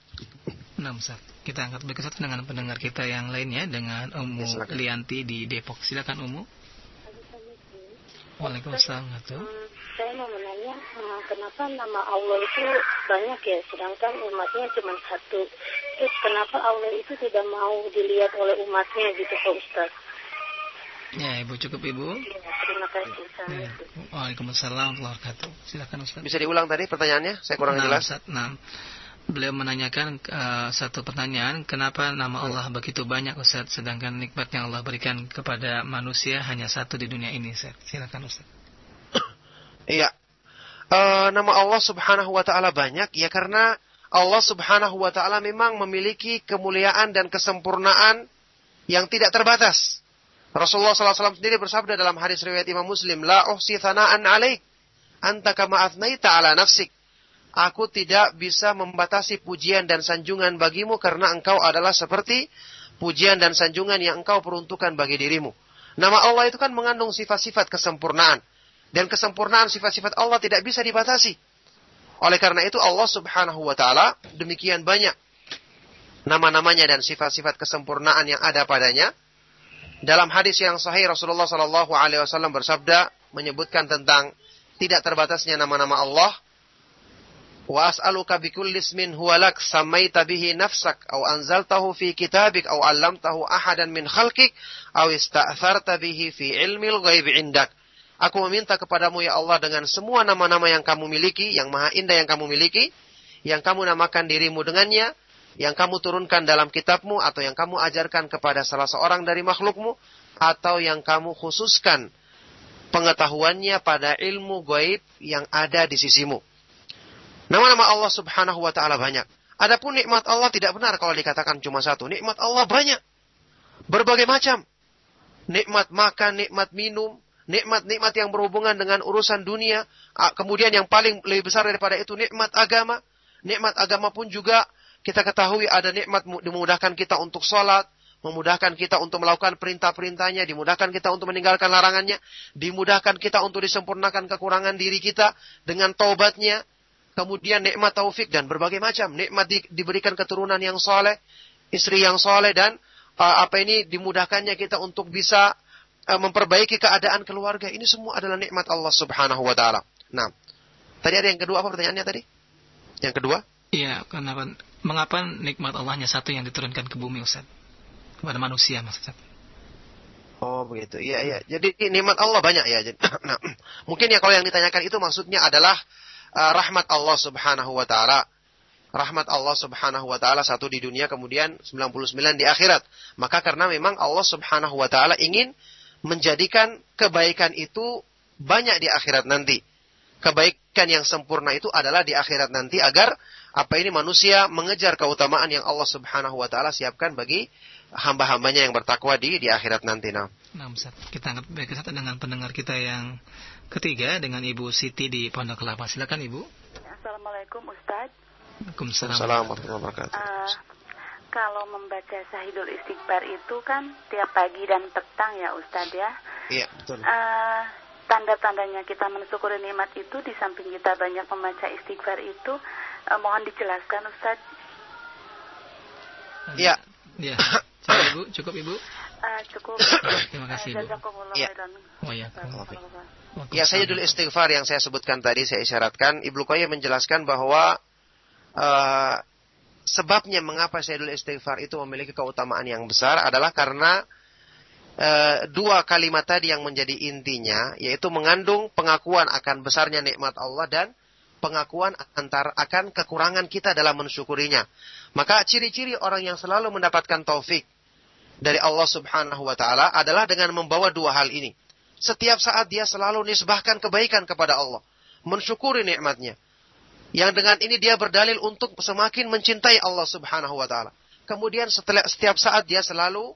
nah kita angkat berkesat dengan pendengar kita yang lainnya dengan Umu ya, Lianti di Depok. Silakan Umu. Waalaikumsalam. Hmm, saya mau menanya hmm, kenapa nama Allah itu banyak ya, sedangkan umatnya cuma satu. Terus kenapa Allah itu tidak mau dilihat oleh umatnya gitu Pak Ustaz? Ya, Ibu cukup Ibu. Ya, terima kasih. Ya. Waalaikumsalam warahmatullahi wabarakatuh. Silakan Ustaz. Bisa diulang tadi pertanyaannya? Saya kurang nah, jelas. Ustaz, nah beliau menanyakan uh, satu pertanyaan, kenapa nama Allah begitu banyak Ustaz, sedangkan nikmat yang Allah berikan kepada manusia hanya satu di dunia ini Ustaz. Silakan Ustaz. Iya. Uh, nama Allah Subhanahu wa taala banyak ya karena Allah Subhanahu wa taala memang memiliki kemuliaan dan kesempurnaan yang tidak terbatas. Rasulullah SAW sendiri bersabda dalam hadis riwayat Imam Muslim, "La uhsi thana'an 'alaik anta kama 'ala nafsik." Aku tidak bisa membatasi pujian dan sanjungan bagimu karena engkau adalah seperti pujian dan sanjungan yang engkau peruntukkan bagi dirimu. Nama Allah itu kan mengandung sifat-sifat kesempurnaan. Dan kesempurnaan sifat-sifat Allah tidak bisa dibatasi. Oleh karena itu Allah subhanahu wa ta'ala demikian banyak nama-namanya dan sifat-sifat kesempurnaan yang ada padanya. Dalam hadis yang sahih Rasulullah Shallallahu Wasallam bersabda menyebutkan tentang tidak terbatasnya nama-nama Allah wa as'aluka bikulli ismin huwa lak samaita bihi nafsak aw anzaltahu fi kitabik aw 'allamtahu ahadan min khalqik aw ista'tharta bihi fi ilmil ghaib indak Aku meminta kepadamu ya Allah dengan semua nama-nama yang kamu miliki, yang maha indah yang kamu miliki, yang kamu namakan dirimu dengannya, yang kamu turunkan dalam kitabmu, atau yang kamu ajarkan kepada salah seorang dari makhlukmu, atau yang kamu khususkan pengetahuannya pada ilmu gaib yang ada di sisimu. Nama-nama Allah subhanahu wa ta'ala banyak. Adapun nikmat Allah tidak benar kalau dikatakan cuma satu. Nikmat Allah banyak. Berbagai macam. Nikmat makan, nikmat minum, nikmat-nikmat yang berhubungan dengan urusan dunia. Kemudian yang paling lebih besar daripada itu nikmat agama. Nikmat agama pun juga kita ketahui ada nikmat dimudahkan kita untuk sholat, memudahkan kita untuk melakukan perintah-perintahnya, dimudahkan kita untuk meninggalkan larangannya, dimudahkan kita untuk disempurnakan kekurangan diri kita dengan taubatnya, kemudian nikmat taufik dan berbagai macam nikmat di, diberikan keturunan yang soleh, istri yang soleh dan uh, apa ini dimudahkannya kita untuk bisa uh, memperbaiki keadaan keluarga. Ini semua adalah nikmat Allah Subhanahu wa taala. Nah, tadi ada yang kedua apa pertanyaannya tadi? Yang kedua? Iya, kenapa mengapa nikmat Allah hanya satu yang diturunkan ke bumi Ustaz? Kepada manusia maksudnya. Oh begitu, iya iya. Jadi nikmat Allah banyak ya. Nah, mungkin ya kalau yang ditanyakan itu maksudnya adalah rahmat Allah Subhanahu wa taala. Rahmat Allah Subhanahu wa taala satu di dunia kemudian 99 di akhirat. Maka karena memang Allah Subhanahu wa taala ingin menjadikan kebaikan itu banyak di akhirat nanti. Kebaikan yang sempurna itu adalah di akhirat nanti agar apa ini manusia mengejar keutamaan yang Allah Subhanahu wa taala siapkan bagi hamba-hambanya yang bertakwa di di akhirat nanti. Nah, nah kita angkat baik dengan pendengar kita yang ketiga dengan Ibu Siti di Pondok Kelapa. Silakan Ibu. Assalamualaikum Ustaz. Waalaikumsalam warahmatullahi wabarakatuh. Uh, kalau membaca Sahidul Istighfar itu kan tiap pagi dan petang ya Ustadz ya. Iya, betul. Uh, tanda-tandanya kita mensyukuri nikmat itu di samping kita banyak membaca istighfar itu uh, mohon dijelaskan Ustadz. Iya. Iya. Cukup Ibu, cukup Ibu. Uh, cukup. Terima kasih Ibu. Iya. Oh ya. Ya, saya dulu istighfar yang saya sebutkan tadi saya isyaratkan Ibnu Qayyim menjelaskan bahwa uh, sebabnya mengapa Sayyidul Istighfar itu memiliki keutamaan yang besar adalah karena e, dua kalimat tadi yang menjadi intinya yaitu mengandung pengakuan akan besarnya nikmat Allah dan pengakuan antar akan kekurangan kita dalam mensyukurinya. Maka ciri-ciri orang yang selalu mendapatkan taufik dari Allah Subhanahu wa taala adalah dengan membawa dua hal ini. Setiap saat dia selalu nisbahkan kebaikan kepada Allah, mensyukuri nikmatnya yang dengan ini dia berdalil untuk semakin mencintai Allah Subhanahu wa taala. Kemudian setiap saat dia selalu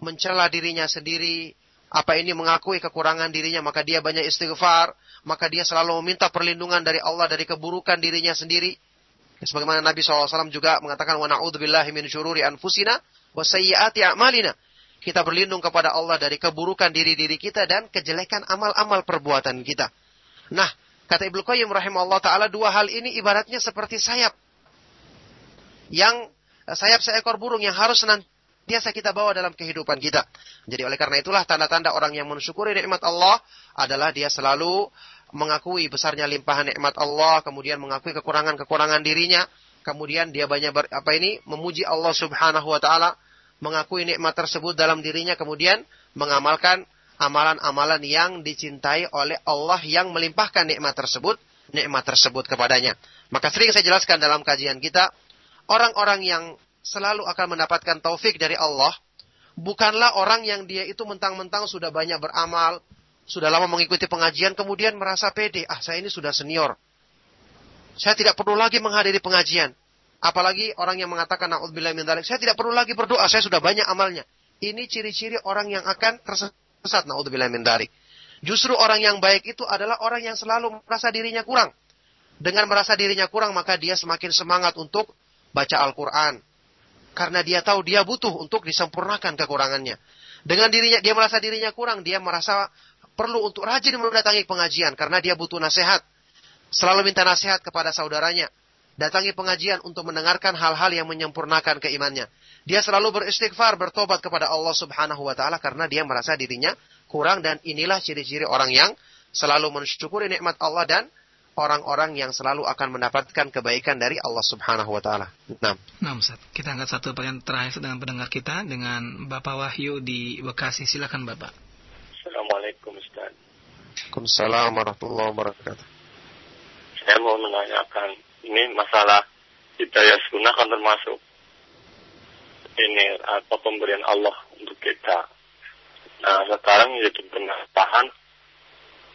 mencela dirinya sendiri, apa ini mengakui kekurangan dirinya, maka dia banyak istighfar, maka dia selalu meminta perlindungan dari Allah dari keburukan dirinya sendiri. Sebagaimana Nabi SAW juga mengatakan, wa na'udzubillahi min syururi anfusina wa sayyiati a'malina. Kita berlindung kepada Allah dari keburukan diri-diri kita dan kejelekan amal-amal perbuatan kita. Nah, Kata Ibnu Qayyim rahimahullah taala dua hal ini ibaratnya seperti sayap. Yang eh, sayap seekor burung yang harus senantiasa kita bawa dalam kehidupan kita. Jadi oleh karena itulah tanda-tanda orang yang mensyukuri nikmat Allah adalah dia selalu mengakui besarnya limpahan nikmat Allah, kemudian mengakui kekurangan-kekurangan dirinya, kemudian dia banyak ber, apa ini memuji Allah Subhanahu wa taala, mengakui nikmat tersebut dalam dirinya, kemudian mengamalkan amalan-amalan yang dicintai oleh Allah yang melimpahkan nikmat tersebut, nikmat tersebut kepadanya. Maka sering saya jelaskan dalam kajian kita, orang-orang yang selalu akan mendapatkan taufik dari Allah, bukanlah orang yang dia itu mentang-mentang sudah banyak beramal, sudah lama mengikuti pengajian, kemudian merasa pede, ah saya ini sudah senior. Saya tidak perlu lagi menghadiri pengajian. Apalagi orang yang mengatakan, Na'udzubillah min saya tidak perlu lagi berdoa, saya sudah banyak amalnya. Ini ciri-ciri orang yang akan tersesat sesat naudzubillah min dari. Justru orang yang baik itu adalah orang yang selalu merasa dirinya kurang. Dengan merasa dirinya kurang maka dia semakin semangat untuk baca Al-Qur'an. Karena dia tahu dia butuh untuk disempurnakan kekurangannya. Dengan dirinya dia merasa dirinya kurang, dia merasa perlu untuk rajin mendatangi pengajian karena dia butuh nasihat. Selalu minta nasihat kepada saudaranya. Datangi pengajian untuk mendengarkan hal-hal yang menyempurnakan keimannya. Dia selalu beristighfar, bertobat kepada Allah Subhanahu wa taala karena dia merasa dirinya kurang dan inilah ciri-ciri orang yang selalu mensyukuri nikmat Allah dan orang-orang yang selalu akan mendapatkan kebaikan dari Allah Subhanahu wa taala. Nah, nah Ustaz. Kita angkat satu pertanyaan terakhir dengan pendengar kita dengan Bapak Wahyu di Bekasi. Silakan Bapak. Assalamualaikum Ustaz. Waalaikumsalam warahmatullahi wabarakatuh. Saya mau menanyakan ini masalah hidayah sunnah kan termasuk ini atau pemberian Allah untuk kita. Nah sekarang jadi tahan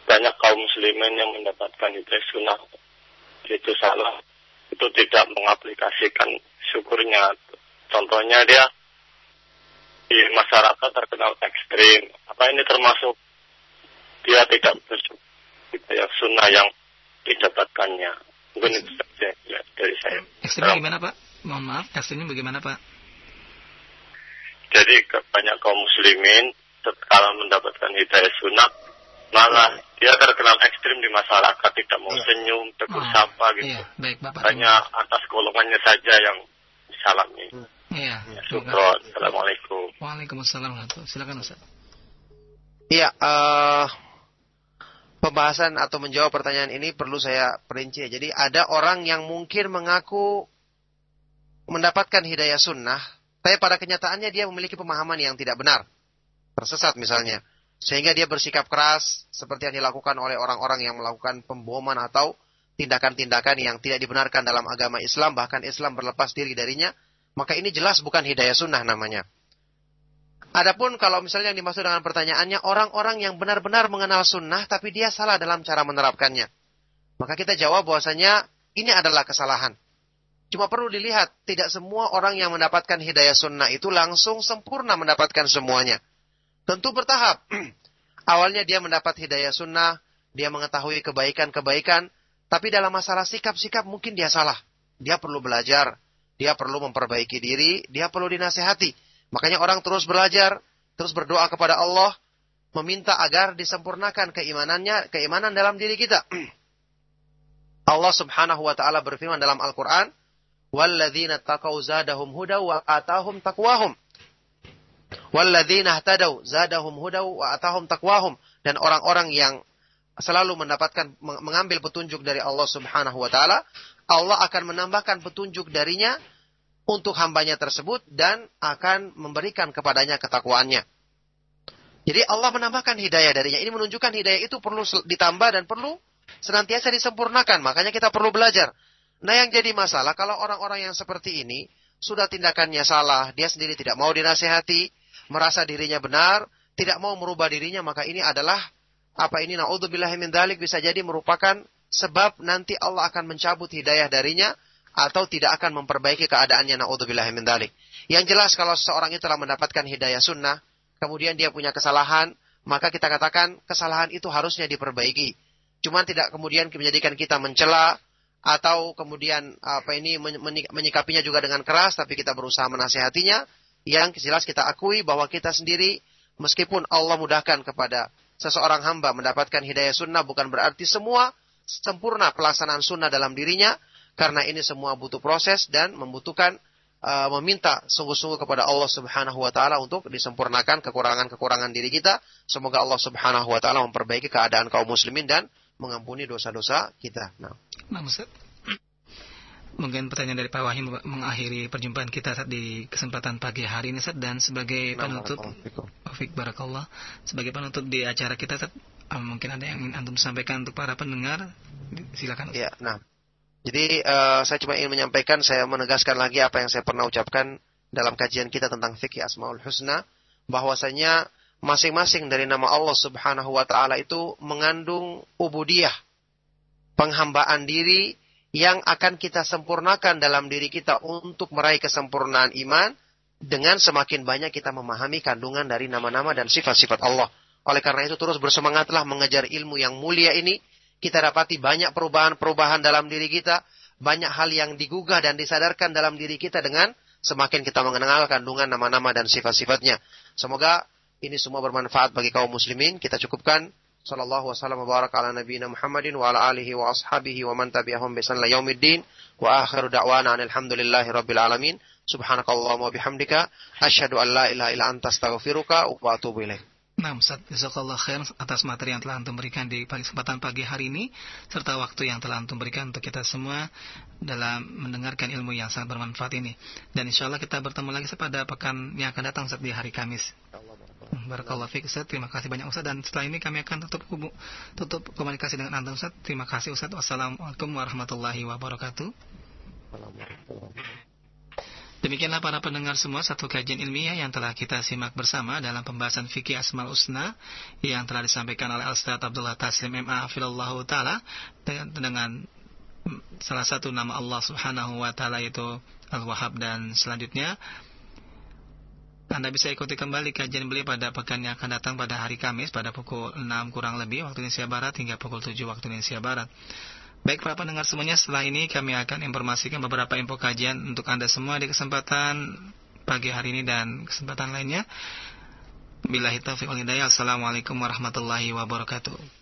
banyak kaum muslimin yang mendapatkan hidayah sunnah. Itu salah itu tidak mengaplikasikan syukurnya. Contohnya dia di masyarakat terkenal ekstrim. Apa ini termasuk? Dia tidak bersyukur hidayah sunnah yang didapatkannya mungkin itu saja ya, dari saya. Ekstrimnya gimana pak? Mohon maaf ekstrimnya bagaimana pak? Jadi banyak kaum muslimin kalau mendapatkan hidayah sunnah malah dia terkenal ekstrim di masyarakat tidak mau ya. senyum tegur oh, sapa gitu. Iya. Baik, Bapak, hanya atas golongannya saja yang disalami. Iya ya, syukur. assalamualaikum. Waalaikumsalam silakan Ustaz. Iya uh, pembahasan atau menjawab pertanyaan ini perlu saya perinci jadi ada orang yang mungkin mengaku mendapatkan hidayah sunnah tapi pada kenyataannya dia memiliki pemahaman yang tidak benar. Tersesat misalnya. Sehingga dia bersikap keras seperti yang dilakukan oleh orang-orang yang melakukan pemboman atau tindakan-tindakan yang tidak dibenarkan dalam agama Islam. Bahkan Islam berlepas diri darinya. Maka ini jelas bukan hidayah sunnah namanya. Adapun kalau misalnya yang dimaksud dengan pertanyaannya orang-orang yang benar-benar mengenal sunnah tapi dia salah dalam cara menerapkannya. Maka kita jawab bahwasanya ini adalah kesalahan. Cuma perlu dilihat, tidak semua orang yang mendapatkan hidayah sunnah itu langsung sempurna mendapatkan semuanya. Tentu bertahap. Awalnya dia mendapat hidayah sunnah, dia mengetahui kebaikan-kebaikan, tapi dalam masalah sikap-sikap mungkin dia salah. Dia perlu belajar, dia perlu memperbaiki diri, dia perlu dinasehati. Makanya orang terus belajar, terus berdoa kepada Allah, meminta agar disempurnakan keimanannya, keimanan dalam diri kita. Allah Subhanahu wa taala berfirman dalam Al-Qur'an, "Walladzina taqau zadahum huda wa atahum taqwahum." Walladzina zadahum huda wa atahum taqwahum. Dan orang-orang yang selalu mendapatkan mengambil petunjuk dari Allah Subhanahu wa taala, Allah akan menambahkan petunjuk darinya untuk hambanya tersebut dan akan memberikan kepadanya ketakwaannya. Jadi Allah menambahkan hidayah darinya. Ini menunjukkan hidayah itu perlu ditambah dan perlu senantiasa disempurnakan. Makanya kita perlu belajar. Nah yang jadi masalah kalau orang-orang yang seperti ini sudah tindakannya salah, dia sendiri tidak mau dinasehati, merasa dirinya benar, tidak mau merubah dirinya, maka ini adalah apa ini naudzubillah min dalik bisa jadi merupakan sebab nanti Allah akan mencabut hidayah darinya atau tidak akan memperbaiki keadaannya naudzubillah min dalik. Yang jelas kalau seseorang itu telah mendapatkan hidayah sunnah, kemudian dia punya kesalahan, maka kita katakan kesalahan itu harusnya diperbaiki. Cuman tidak kemudian menjadikan kita mencela atau kemudian apa ini menyikapinya juga dengan keras tapi kita berusaha menasehatinya yang jelas kita akui bahwa kita sendiri meskipun Allah mudahkan kepada seseorang hamba mendapatkan hidayah sunnah bukan berarti semua sempurna pelaksanaan sunnah dalam dirinya karena ini semua butuh proses dan membutuhkan uh, meminta sungguh-sungguh kepada Allah Subhanahu wa taala untuk disempurnakan kekurangan-kekurangan diri kita. Semoga Allah Subhanahu wa taala memperbaiki keadaan kaum muslimin dan mengampuni dosa-dosa kita. Nah, nah Ustaz. Mungkin pertanyaan dari Pak Wahim mengakhiri perjumpaan kita di kesempatan pagi hari ini Ustaz dan sebagai nah, penutup Taufik Barakallah sebagai penutup di acara kita Ustaz, ah, mungkin ada yang ingin antum sampaikan untuk para pendengar silakan Ustaz. Ya, nah. Jadi uh, saya cuma ingin menyampaikan saya menegaskan lagi apa yang saya pernah ucapkan dalam kajian kita tentang fikih Asmaul Husna bahwasanya masing-masing dari nama Allah Subhanahu wa taala itu mengandung ubudiyah, penghambaan diri yang akan kita sempurnakan dalam diri kita untuk meraih kesempurnaan iman dengan semakin banyak kita memahami kandungan dari nama-nama dan sifat-sifat Allah. Oleh karena itu terus bersemangatlah mengejar ilmu yang mulia ini. Kita dapati banyak perubahan-perubahan dalam diri kita, banyak hal yang digugah dan disadarkan dalam diri kita dengan semakin kita mengenal kandungan nama-nama dan sifat-sifatnya. Semoga ini semua bermanfaat bagi kaum muslimin. Kita cukupkan. Sallallahu wasallam wa ala nabiyina Muhammadin wa ala alihi wa ashabihi wa man tabi'ahum bi sanla yaumiddin. Wa akhiru da'wana alhamdulillahi rabbil alamin. Subhanakallahumma wa bihamdika asyhadu an la ilaha illa anta astaghfiruka wa atubu ilaik. Nah, Ustaz, jazakallah khair atas materi yang telah Antum berikan di kesempatan pagi hari ini serta waktu yang telah Antum berikan untuk kita semua dalam mendengarkan ilmu yang sangat bermanfaat ini. Dan insya Allah kita bertemu lagi pada pekan yang akan datang Ustaz di hari Kamis. Barakallah fiqh Ustaz. Terima kasih banyak Ustaz dan setelah ini kami akan tutup tutup komunikasi dengan Antum Ustaz. Terima kasih Ustaz. Wassalamualaikum warahmatullahi wabarakatuh. Demikianlah para pendengar semua satu kajian ilmiah yang telah kita simak bersama dalam pembahasan fikih asmal usna yang telah disampaikan oleh Al-Ustaz Abdullah Taslim MA Afilallahu Ta'ala dengan, dengan salah satu nama Allah Subhanahu Wa Ta'ala yaitu Al-Wahhab dan selanjutnya anda bisa ikuti kembali kajian beliau pada pekan yang akan datang pada hari Kamis pada pukul 6 kurang lebih waktu Indonesia Barat hingga pukul 7 waktu Indonesia Barat. Baik para pendengar semuanya, setelah ini kami akan informasikan beberapa info kajian untuk Anda semua di kesempatan pagi hari ini dan kesempatan lainnya. Bila taufiq wal hidayah. Assalamualaikum warahmatullahi wabarakatuh.